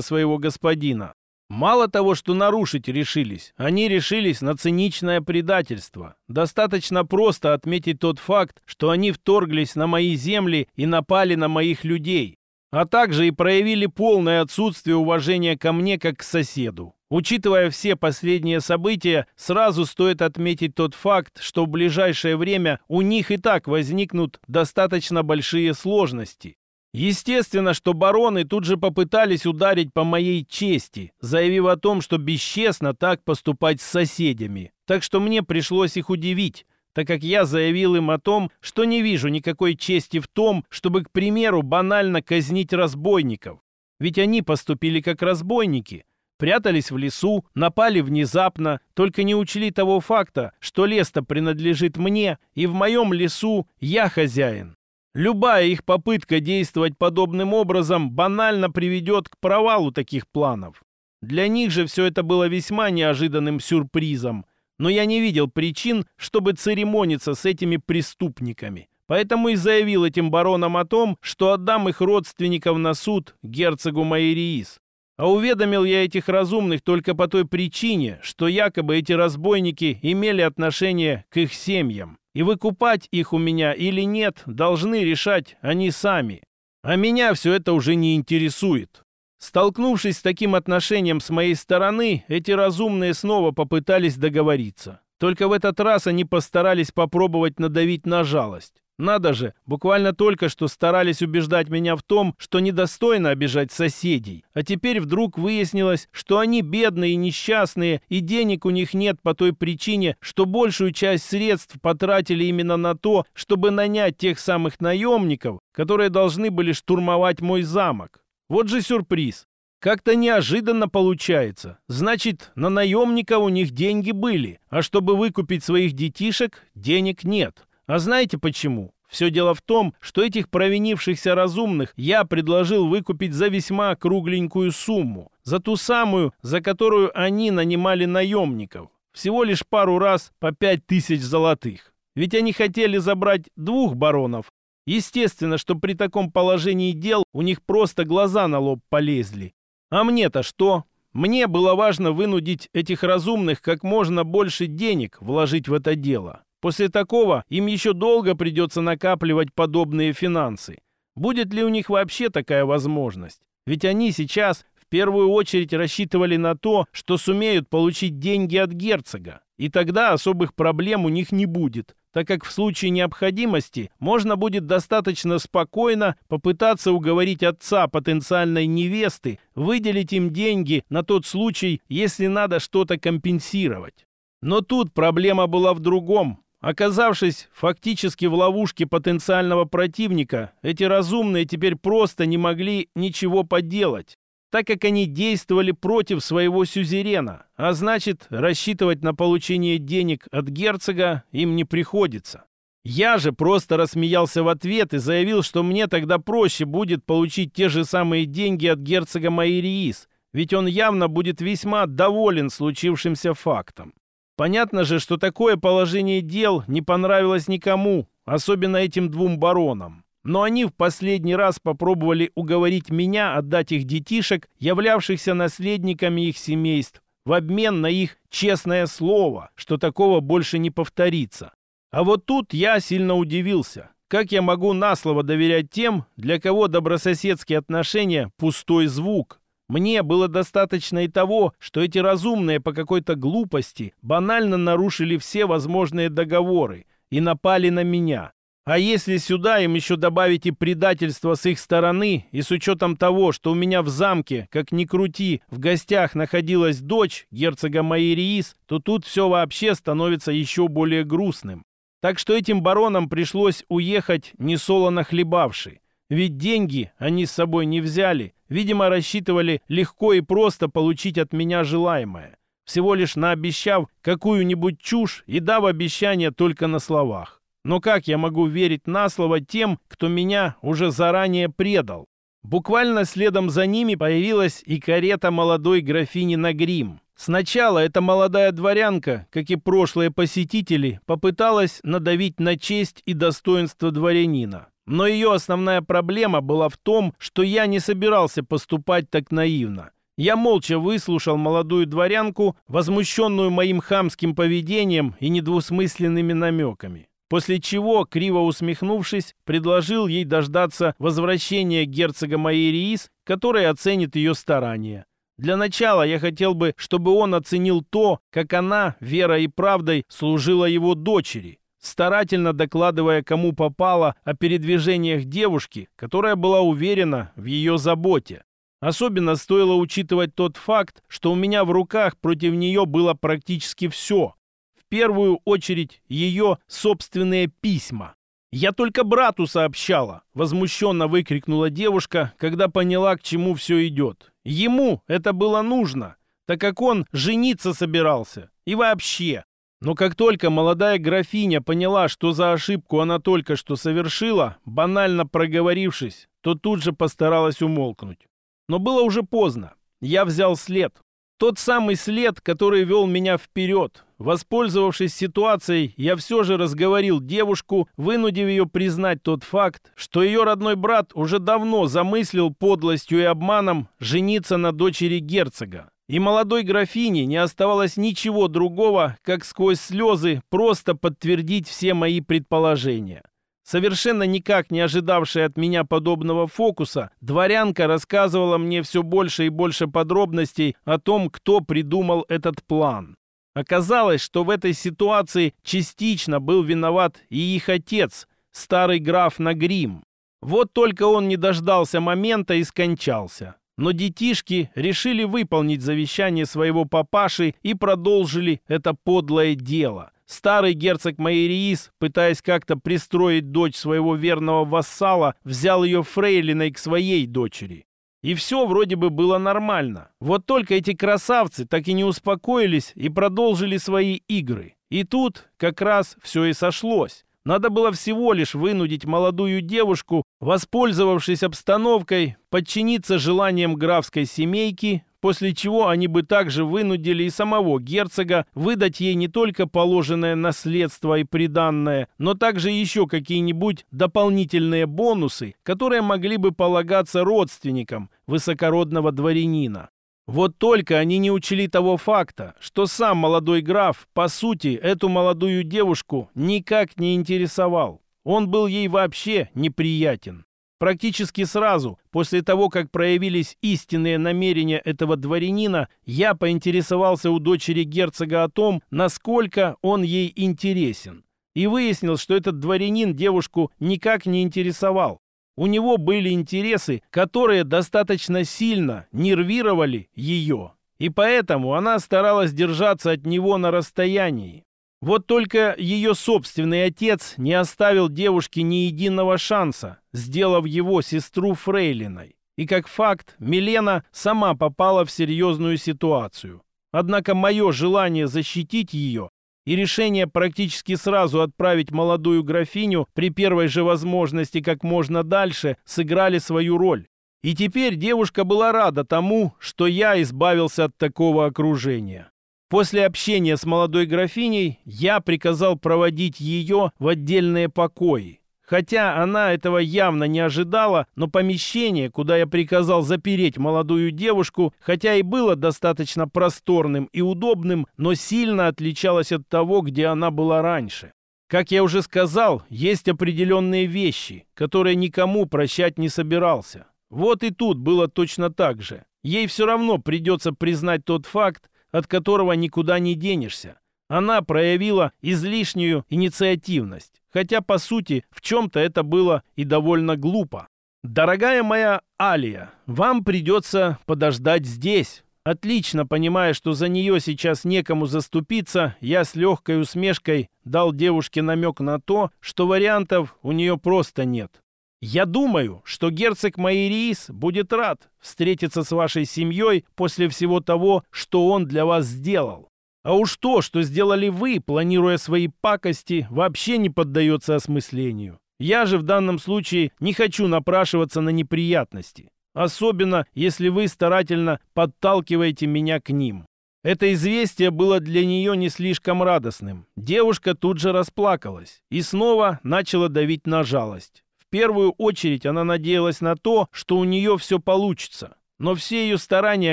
своего господина. Мало того, что нарушить решились, они решились на циничное предательство. Достаточно просто отметить тот факт, что они вторглись на мои земли и напали на моих людей, а также и проявили полное отсутствие уважения ко мне как к соседу. Учитывая все последние события, сразу стоит отметить тот факт, что в ближайшее время у них и так возникнут достаточно большие сложности. Естественно, что бароны тут же попытались ударить по моей чести, заявив о том, что бесчестно так поступать с соседями. Так что мне пришлось их удивить, так как я заявил им о том, что не вижу никакой чести в том, чтобы, к примеру, банально казнить разбойников. Ведь они поступили как разбойники, прятались в лесу, напали внезапно, только не учли того факта, что лес-то принадлежит мне, и в моем лесу я хозяин. Любая их попытка действовать подобным образом банально приведет к провалу таких планов. Для них же все это было весьма неожиданным сюрпризом, но я не видел причин, чтобы церемониться с этими преступниками. Поэтому и заявил этим баронам о том, что отдам их родственников на суд герцогу Майериис. А уведомил я этих разумных только по той причине, что якобы эти разбойники имели отношение к их семьям. И выкупать их у меня или нет, должны решать они сами. А меня все это уже не интересует. Столкнувшись с таким отношением с моей стороны, эти разумные снова попытались договориться. Только в этот раз они постарались попробовать надавить на жалость. Надо же, буквально только что старались убеждать меня в том, что недостойно обижать соседей. А теперь вдруг выяснилось, что они бедные и несчастные, и денег у них нет по той причине, что большую часть средств потратили именно на то, чтобы нанять тех самых наемников, которые должны были штурмовать мой замок. Вот же сюрприз. Как-то неожиданно получается. Значит, на наемника у них деньги были, а чтобы выкупить своих детишек, денег нет. А знаете почему? Все дело в том, что этих провинившихся разумных я предложил выкупить за весьма кругленькую сумму, за ту самую, за которую они нанимали наемников. Всего лишь пару раз по пять тысяч золотых. Ведь они хотели забрать двух баронов. Естественно, что при таком положении дел у них просто глаза на лоб полезли. А мне-то что? Мне было важно вынудить этих разумных как можно больше денег вложить в это дело. После такого им еще долго придется накапливать подобные финансы. Будет ли у них вообще такая возможность? Ведь они сейчас в первую очередь рассчитывали на то, что сумеют получить деньги от герцога. И тогда особых проблем у них не будет, так как в случае необходимости можно будет достаточно спокойно попытаться уговорить отца потенциальной невесты выделить им деньги на тот случай, если надо что-то компенсировать. Но тут проблема была в другом. Оказавшись фактически в ловушке потенциального противника, эти разумные теперь просто не могли ничего поделать, так как они действовали против своего сюзерена, а значит, рассчитывать на получение денег от герцога им не приходится. Я же просто рассмеялся в ответ и заявил, что мне тогда проще будет получить те же самые деньги от герцога Майриис, ведь он явно будет весьма доволен случившимся фактом. Понятно же, что такое положение дел не понравилось никому, особенно этим двум баронам. Но они в последний раз попробовали уговорить меня отдать их детишек, являвшихся наследниками их семейств, в обмен на их честное слово, что такого больше не повторится. А вот тут я сильно удивился. Как я могу на слово доверять тем, для кого добрососедские отношения – пустой звук? Мне было достаточно и того, что эти разумные по какой-то глупости банально нарушили все возможные договоры и напали на меня. А если сюда им еще добавить и предательство с их стороны, и с учетом того, что у меня в замке, как ни крути, в гостях находилась дочь герцога Майериис, то тут все вообще становится еще более грустным. Так что этим баронам пришлось уехать несолоно хлебавши. Ведь деньги они с собой не взяли. Видимо, рассчитывали легко и просто получить от меня желаемое. Всего лишь наобещав какую-нибудь чушь и дав обещание только на словах. Но как я могу верить на слово тем, кто меня уже заранее предал? Буквально следом за ними появилась и карета молодой графини на грим. Сначала эта молодая дворянка, как и прошлые посетители, попыталась надавить на честь и достоинство дворянина. Но ее основная проблема была в том, что я не собирался поступать так наивно. Я молча выслушал молодую дворянку, возмущенную моим хамским поведением и недвусмысленными намеками. После чего, криво усмехнувшись, предложил ей дождаться возвращения герцога Майериис, который оценит ее старания. Для начала я хотел бы, чтобы он оценил то, как она, верой и правдой, служила его дочери, старательно докладывая кому попало о передвижениях девушки, которая была уверена в ее заботе. Особенно стоило учитывать тот факт, что у меня в руках против нее было практически все. В первую очередь ее собственные письма. «Я только брату сообщала!» — возмущенно выкрикнула девушка, когда поняла, к чему все идет. Ему это было нужно, так как он жениться собирался. И вообще. Но как только молодая графиня поняла, что за ошибку она только что совершила, банально проговорившись, то тут же постаралась умолкнуть. Но было уже поздно. Я взял след. Тот самый след, который вел меня вперед. Воспользовавшись ситуацией, я все же разговорил девушку, вынудив ее признать тот факт, что ее родной брат уже давно замыслил подлостью и обманом жениться на дочери герцога. И молодой графине не оставалось ничего другого, как сквозь слезы просто подтвердить все мои предположения. Совершенно никак не ожидавшая от меня подобного фокуса, дворянка рассказывала мне все больше и больше подробностей о том, кто придумал этот план. Оказалось, что в этой ситуации частично был виноват и их отец, старый граф Нагрим. Вот только он не дождался момента и скончался. Но детишки решили выполнить завещание своего папаши и продолжили это подлое дело – Старый герцог Майериис, пытаясь как-то пристроить дочь своего верного вассала, взял ее фрейлиной к своей дочери. И все вроде бы было нормально. Вот только эти красавцы так и не успокоились и продолжили свои игры. И тут как раз все и сошлось. Надо было всего лишь вынудить молодую девушку, воспользовавшись обстановкой, подчиниться желаниям графской семейки, после чего они бы также вынудили и самого герцога выдать ей не только положенное наследство и приданное, но также еще какие-нибудь дополнительные бонусы, которые могли бы полагаться родственникам высокородного дворянина. Вот только они не учли того факта, что сам молодой граф, по сути, эту молодую девушку никак не интересовал. Он был ей вообще неприятен. Практически сразу, после того, как проявились истинные намерения этого дворянина, я поинтересовался у дочери герцога о том, насколько он ей интересен. И выяснил, что этот дворянин девушку никак не интересовал. У него были интересы, которые достаточно сильно нервировали ее. И поэтому она старалась держаться от него на расстоянии. Вот только ее собственный отец не оставил девушке ни единого шанса, сделав его сестру Фрейлиной. И как факт, Милена сама попала в серьезную ситуацию. Однако мое желание защитить ее и решение практически сразу отправить молодую графиню при первой же возможности как можно дальше сыграли свою роль. И теперь девушка была рада тому, что я избавился от такого окружения. После общения с молодой графиней я приказал проводить ее в отдельные покои. Хотя она этого явно не ожидала, но помещение, куда я приказал запереть молодую девушку, хотя и было достаточно просторным и удобным, но сильно отличалось от того, где она была раньше. Как я уже сказал, есть определенные вещи, которые никому прощать не собирался. Вот и тут было точно так же. Ей все равно придется признать тот факт, от которого никуда не денешься. Она проявила излишнюю инициативность, хотя, по сути, в чем-то это было и довольно глупо. «Дорогая моя Алия, вам придется подождать здесь», Отлично понимая, что за нее сейчас некому заступиться, я с легкой усмешкой дал девушке намек на то, что вариантов у нее просто нет. Я думаю, что герцог Майриис будет рад встретиться с вашей семьей после всего того, что он для вас сделал. А уж то, что сделали вы, планируя свои пакости, вообще не поддается осмыслению. Я же в данном случае не хочу напрашиваться на неприятности. Особенно, если вы старательно подталкиваете меня к ним. Это известие было для нее не слишком радостным. Девушка тут же расплакалась и снова начала давить на жалость. В первую очередь она надеялась на то, что у нее все получится. Но все ее старания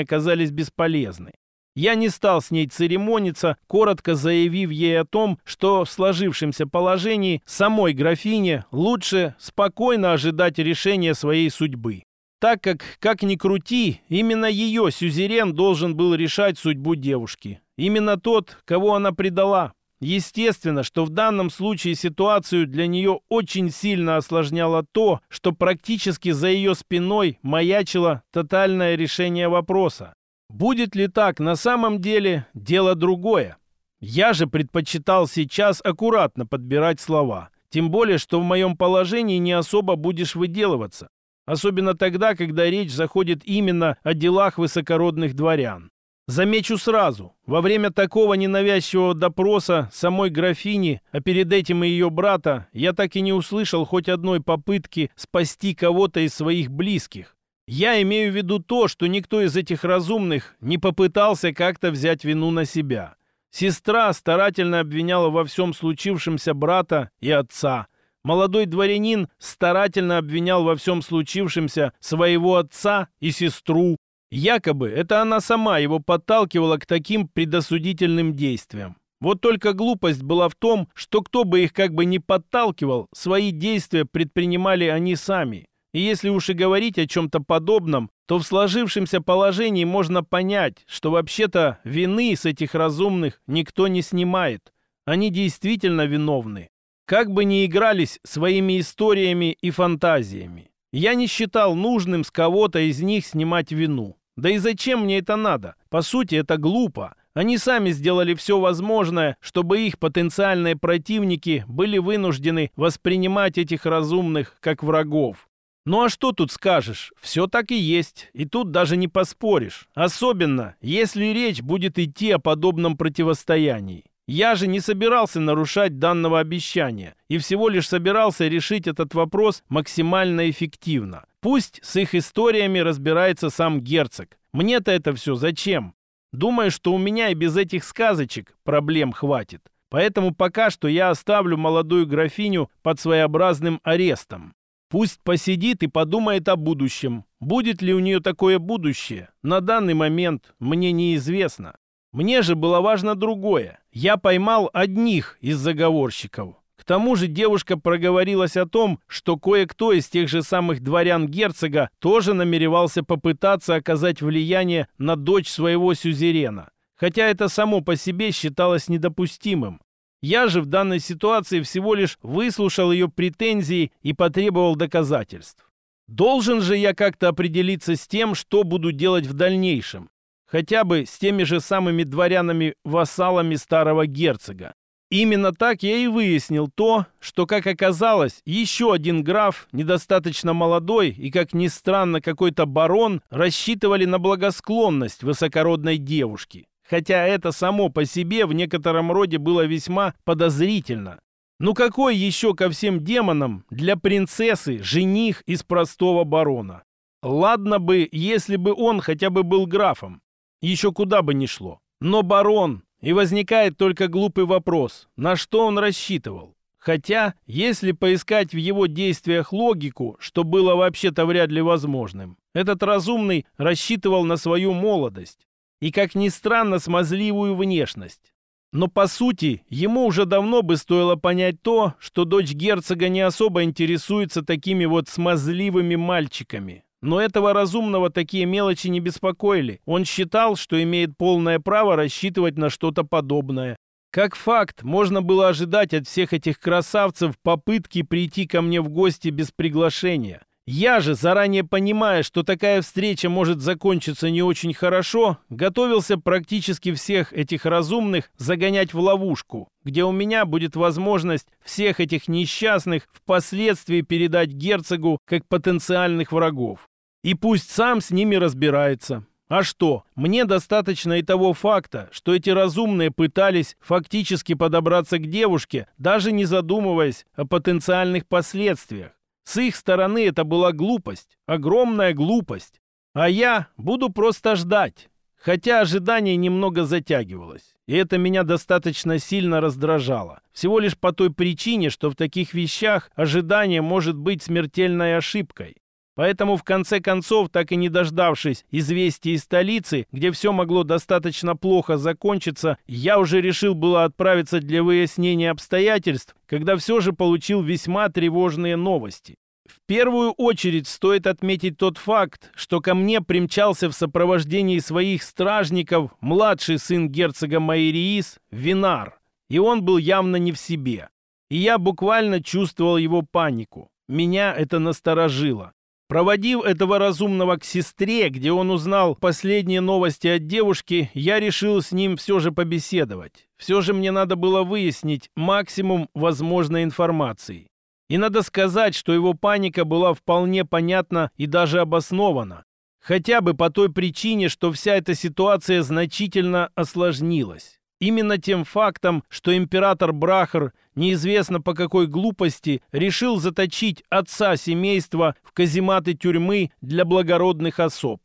оказались бесполезны. Я не стал с ней церемониться, коротко заявив ей о том, что в сложившемся положении самой графине лучше спокойно ожидать решения своей судьбы. Так как, как ни крути, именно ее сюзерен должен был решать судьбу девушки. Именно тот, кого она предала. Естественно, что в данном случае ситуацию для нее очень сильно осложняло то, что практически за ее спиной маячило тотальное решение вопроса. Будет ли так на самом деле, дело другое. Я же предпочитал сейчас аккуратно подбирать слова. Тем более, что в моем положении не особо будешь выделываться. Особенно тогда, когда речь заходит именно о делах высокородных дворян. Замечу сразу, во время такого ненавязчивого допроса самой графини, а перед этим и ее брата, я так и не услышал хоть одной попытки спасти кого-то из своих близких. Я имею в виду то, что никто из этих разумных не попытался как-то взять вину на себя. Сестра старательно обвиняла во всем случившемся брата и отца. Молодой дворянин старательно обвинял во всем случившемся своего отца и сестру. Якобы это она сама его подталкивала к таким предосудительным действиям. Вот только глупость была в том, что кто бы их как бы ни подталкивал, свои действия предпринимали они сами. И если уж и говорить о чем-то подобном, то в сложившемся положении можно понять, что вообще-то вины с этих разумных никто не снимает. Они действительно виновны. Как бы ни игрались своими историями и фантазиями. Я не считал нужным с кого-то из них снимать вину. Да и зачем мне это надо? По сути, это глупо. Они сами сделали все возможное, чтобы их потенциальные противники были вынуждены воспринимать этих разумных как врагов. Ну а что тут скажешь? Все так и есть. И тут даже не поспоришь. Особенно, если речь будет идти о подобном противостоянии. Я же не собирался нарушать данного обещания и всего лишь собирался решить этот вопрос максимально эффективно. Пусть с их историями разбирается сам герцог. Мне-то это все зачем? Думаю, что у меня и без этих сказочек проблем хватит. Поэтому пока что я оставлю молодую графиню под своеобразным арестом. Пусть посидит и подумает о будущем. Будет ли у нее такое будущее? На данный момент мне неизвестно. Мне же было важно другое. Я поймал одних из заговорщиков. К тому же девушка проговорилась о том, что кое-кто из тех же самых дворян герцога тоже намеревался попытаться оказать влияние на дочь своего сюзерена. Хотя это само по себе считалось недопустимым. Я же в данной ситуации всего лишь выслушал ее претензии и потребовал доказательств. Должен же я как-то определиться с тем, что буду делать в дальнейшем. Хотя бы с теми же самыми дворянами-вассалами старого герцога. Именно так я и выяснил то, что, как оказалось, еще один граф, недостаточно молодой и, как ни странно, какой-то барон, рассчитывали на благосклонность высокородной девушки хотя это само по себе в некотором роде было весьма подозрительно. Ну какой еще ко всем демонам для принцессы жених из простого барона? Ладно бы, если бы он хотя бы был графом. Еще куда бы ни шло. Но барон, и возникает только глупый вопрос, на что он рассчитывал? Хотя, если поискать в его действиях логику, что было вообще-то вряд ли возможным, этот разумный рассчитывал на свою молодость и, как ни странно, смазливую внешность. Но, по сути, ему уже давно бы стоило понять то, что дочь герцога не особо интересуется такими вот смазливыми мальчиками. Но этого разумного такие мелочи не беспокоили. Он считал, что имеет полное право рассчитывать на что-то подобное. Как факт, можно было ожидать от всех этих красавцев попытки прийти ко мне в гости без приглашения. Я же, заранее понимая, что такая встреча может закончиться не очень хорошо, готовился практически всех этих разумных загонять в ловушку, где у меня будет возможность всех этих несчастных впоследствии передать герцогу как потенциальных врагов. И пусть сам с ними разбирается. А что, мне достаточно и того факта, что эти разумные пытались фактически подобраться к девушке, даже не задумываясь о потенциальных последствиях. С их стороны это была глупость, огромная глупость. А я буду просто ждать. Хотя ожидание немного затягивалось. И это меня достаточно сильно раздражало. Всего лишь по той причине, что в таких вещах ожидание может быть смертельной ошибкой. Поэтому, в конце концов, так и не дождавшись известия из столицы, где все могло достаточно плохо закончиться, я уже решил было отправиться для выяснения обстоятельств, когда все же получил весьма тревожные новости. В первую очередь стоит отметить тот факт, что ко мне примчался в сопровождении своих стражников младший сын герцога Майриис, Винар, и он был явно не в себе. И я буквально чувствовал его панику. Меня это насторожило. Проводив этого разумного к сестре, где он узнал последние новости от девушки, я решил с ним все же побеседовать. Все же мне надо было выяснить максимум возможной информации. И надо сказать, что его паника была вполне понятна и даже обоснована. Хотя бы по той причине, что вся эта ситуация значительно осложнилась. Именно тем фактом, что император Брахар, неизвестно по какой глупости, решил заточить отца семейства в казематы тюрьмы для благородных особ.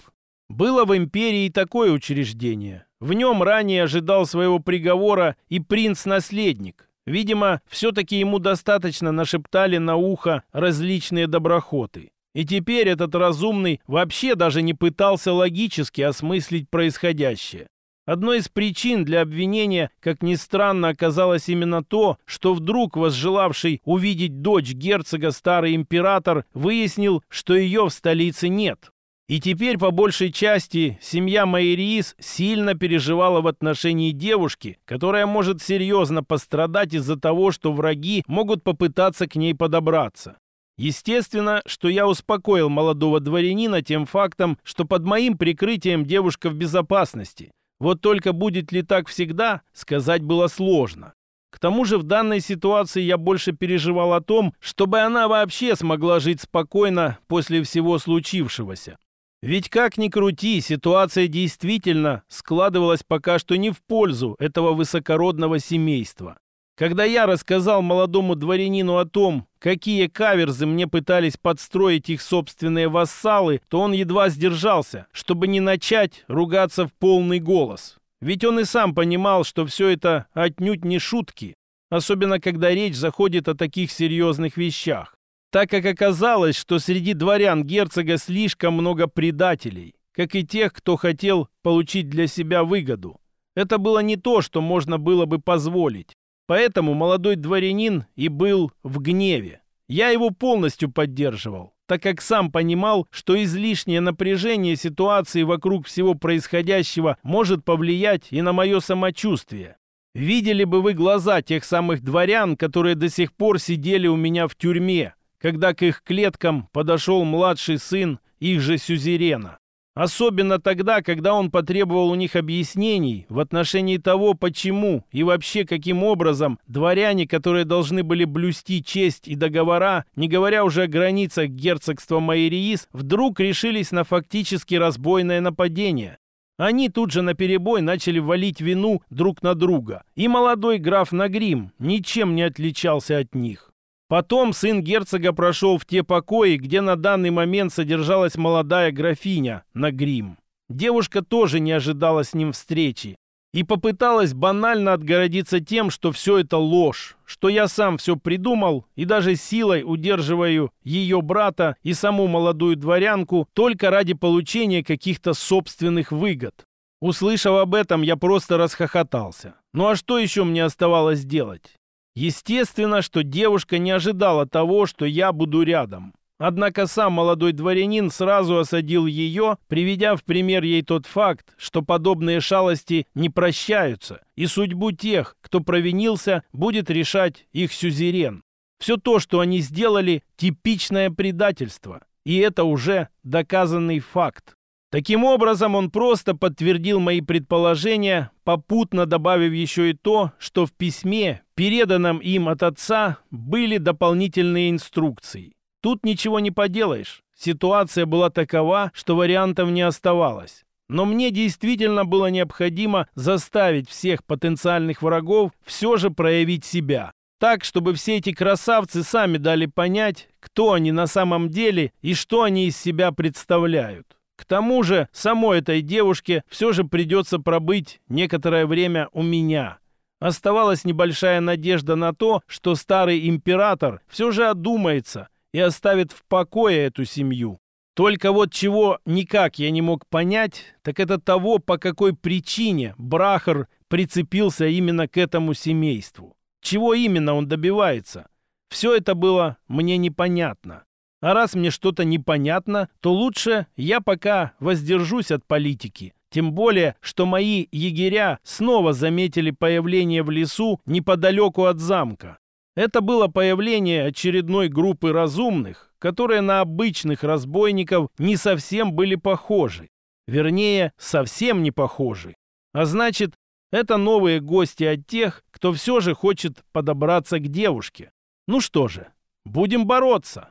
Было в империи такое учреждение. В нем ранее ожидал своего приговора и принц-наследник. Видимо, все-таки ему достаточно нашептали на ухо различные доброхоты. И теперь этот разумный вообще даже не пытался логически осмыслить происходящее. Одной из причин для обвинения, как ни странно, оказалось именно то, что вдруг возжелавший увидеть дочь герцога старый император выяснил, что ее в столице нет. И теперь, по большей части, семья Майриис сильно переживала в отношении девушки, которая может серьезно пострадать из-за того, что враги могут попытаться к ней подобраться. Естественно, что я успокоил молодого дворянина тем фактом, что под моим прикрытием девушка в безопасности – вот только будет ли так всегда, сказать было сложно. К тому же в данной ситуации я больше переживал о том, чтобы она вообще смогла жить спокойно после всего случившегося. Ведь как ни крути, ситуация действительно складывалась пока что не в пользу этого высокородного семейства. Когда я рассказал молодому дворянину о том, какие каверзы мне пытались подстроить их собственные вассалы, то он едва сдержался, чтобы не начать ругаться в полный голос. Ведь он и сам понимал, что все это отнюдь не шутки, особенно когда речь заходит о таких серьезных вещах. Так как оказалось, что среди дворян герцога слишком много предателей, как и тех, кто хотел получить для себя выгоду. Это было не то, что можно было бы позволить. Поэтому молодой дворянин и был в гневе. Я его полностью поддерживал, так как сам понимал, что излишнее напряжение ситуации вокруг всего происходящего может повлиять и на мое самочувствие. Видели бы вы глаза тех самых дворян, которые до сих пор сидели у меня в тюрьме, когда к их клеткам подошел младший сын их же сюзерена. Особенно тогда, когда он потребовал у них объяснений в отношении того, почему и вообще каким образом дворяне, которые должны были блюсти честь и договора, не говоря уже о границах герцогства Майриис, вдруг решились на фактически разбойное нападение. Они тут же наперебой начали валить вину друг на друга, и молодой граф Нагрим ничем не отличался от них. Потом сын герцога прошел в те покои, где на данный момент содержалась молодая графиня на грим. Девушка тоже не ожидала с ним встречи и попыталась банально отгородиться тем, что все это ложь, что я сам все придумал и даже силой удерживаю ее брата и саму молодую дворянку только ради получения каких-то собственных выгод. Услышав об этом, я просто расхохотался. Ну а что еще мне оставалось делать? Естественно, что девушка не ожидала того, что я буду рядом. Однако сам молодой дворянин сразу осадил ее, приведя в пример ей тот факт, что подобные шалости не прощаются, и судьбу тех, кто провинился, будет решать их сюзерен. Все то, что они сделали, типичное предательство. и это уже доказанный факт. Таким образом, он просто подтвердил мои предположения, попутно добавив еще и то, что в письме, переданном им от отца, были дополнительные инструкции. Тут ничего не поделаешь. Ситуация была такова, что вариантов не оставалось. Но мне действительно было необходимо заставить всех потенциальных врагов все же проявить себя. Так, чтобы все эти красавцы сами дали понять, кто они на самом деле и что они из себя представляют. К тому же, самой этой девушке все же придется пробыть некоторое время у меня. Оставалась небольшая надежда на то, что старый император все же одумается и оставит в покое эту семью. Только вот чего никак я не мог понять, так это того, по какой причине Брахар прицепился именно к этому семейству. Чего именно он добивается? Все это было мне непонятно. А раз мне что-то непонятно, то лучше я пока воздержусь от политики. Тем более, что мои егеря снова заметили появление в лесу неподалеку от замка. Это было появление очередной группы разумных, которые на обычных разбойников не совсем были похожи. Вернее, совсем не похожи. А значит, это новые гости от тех, кто все же хочет подобраться к девушке. Ну что же, будем бороться.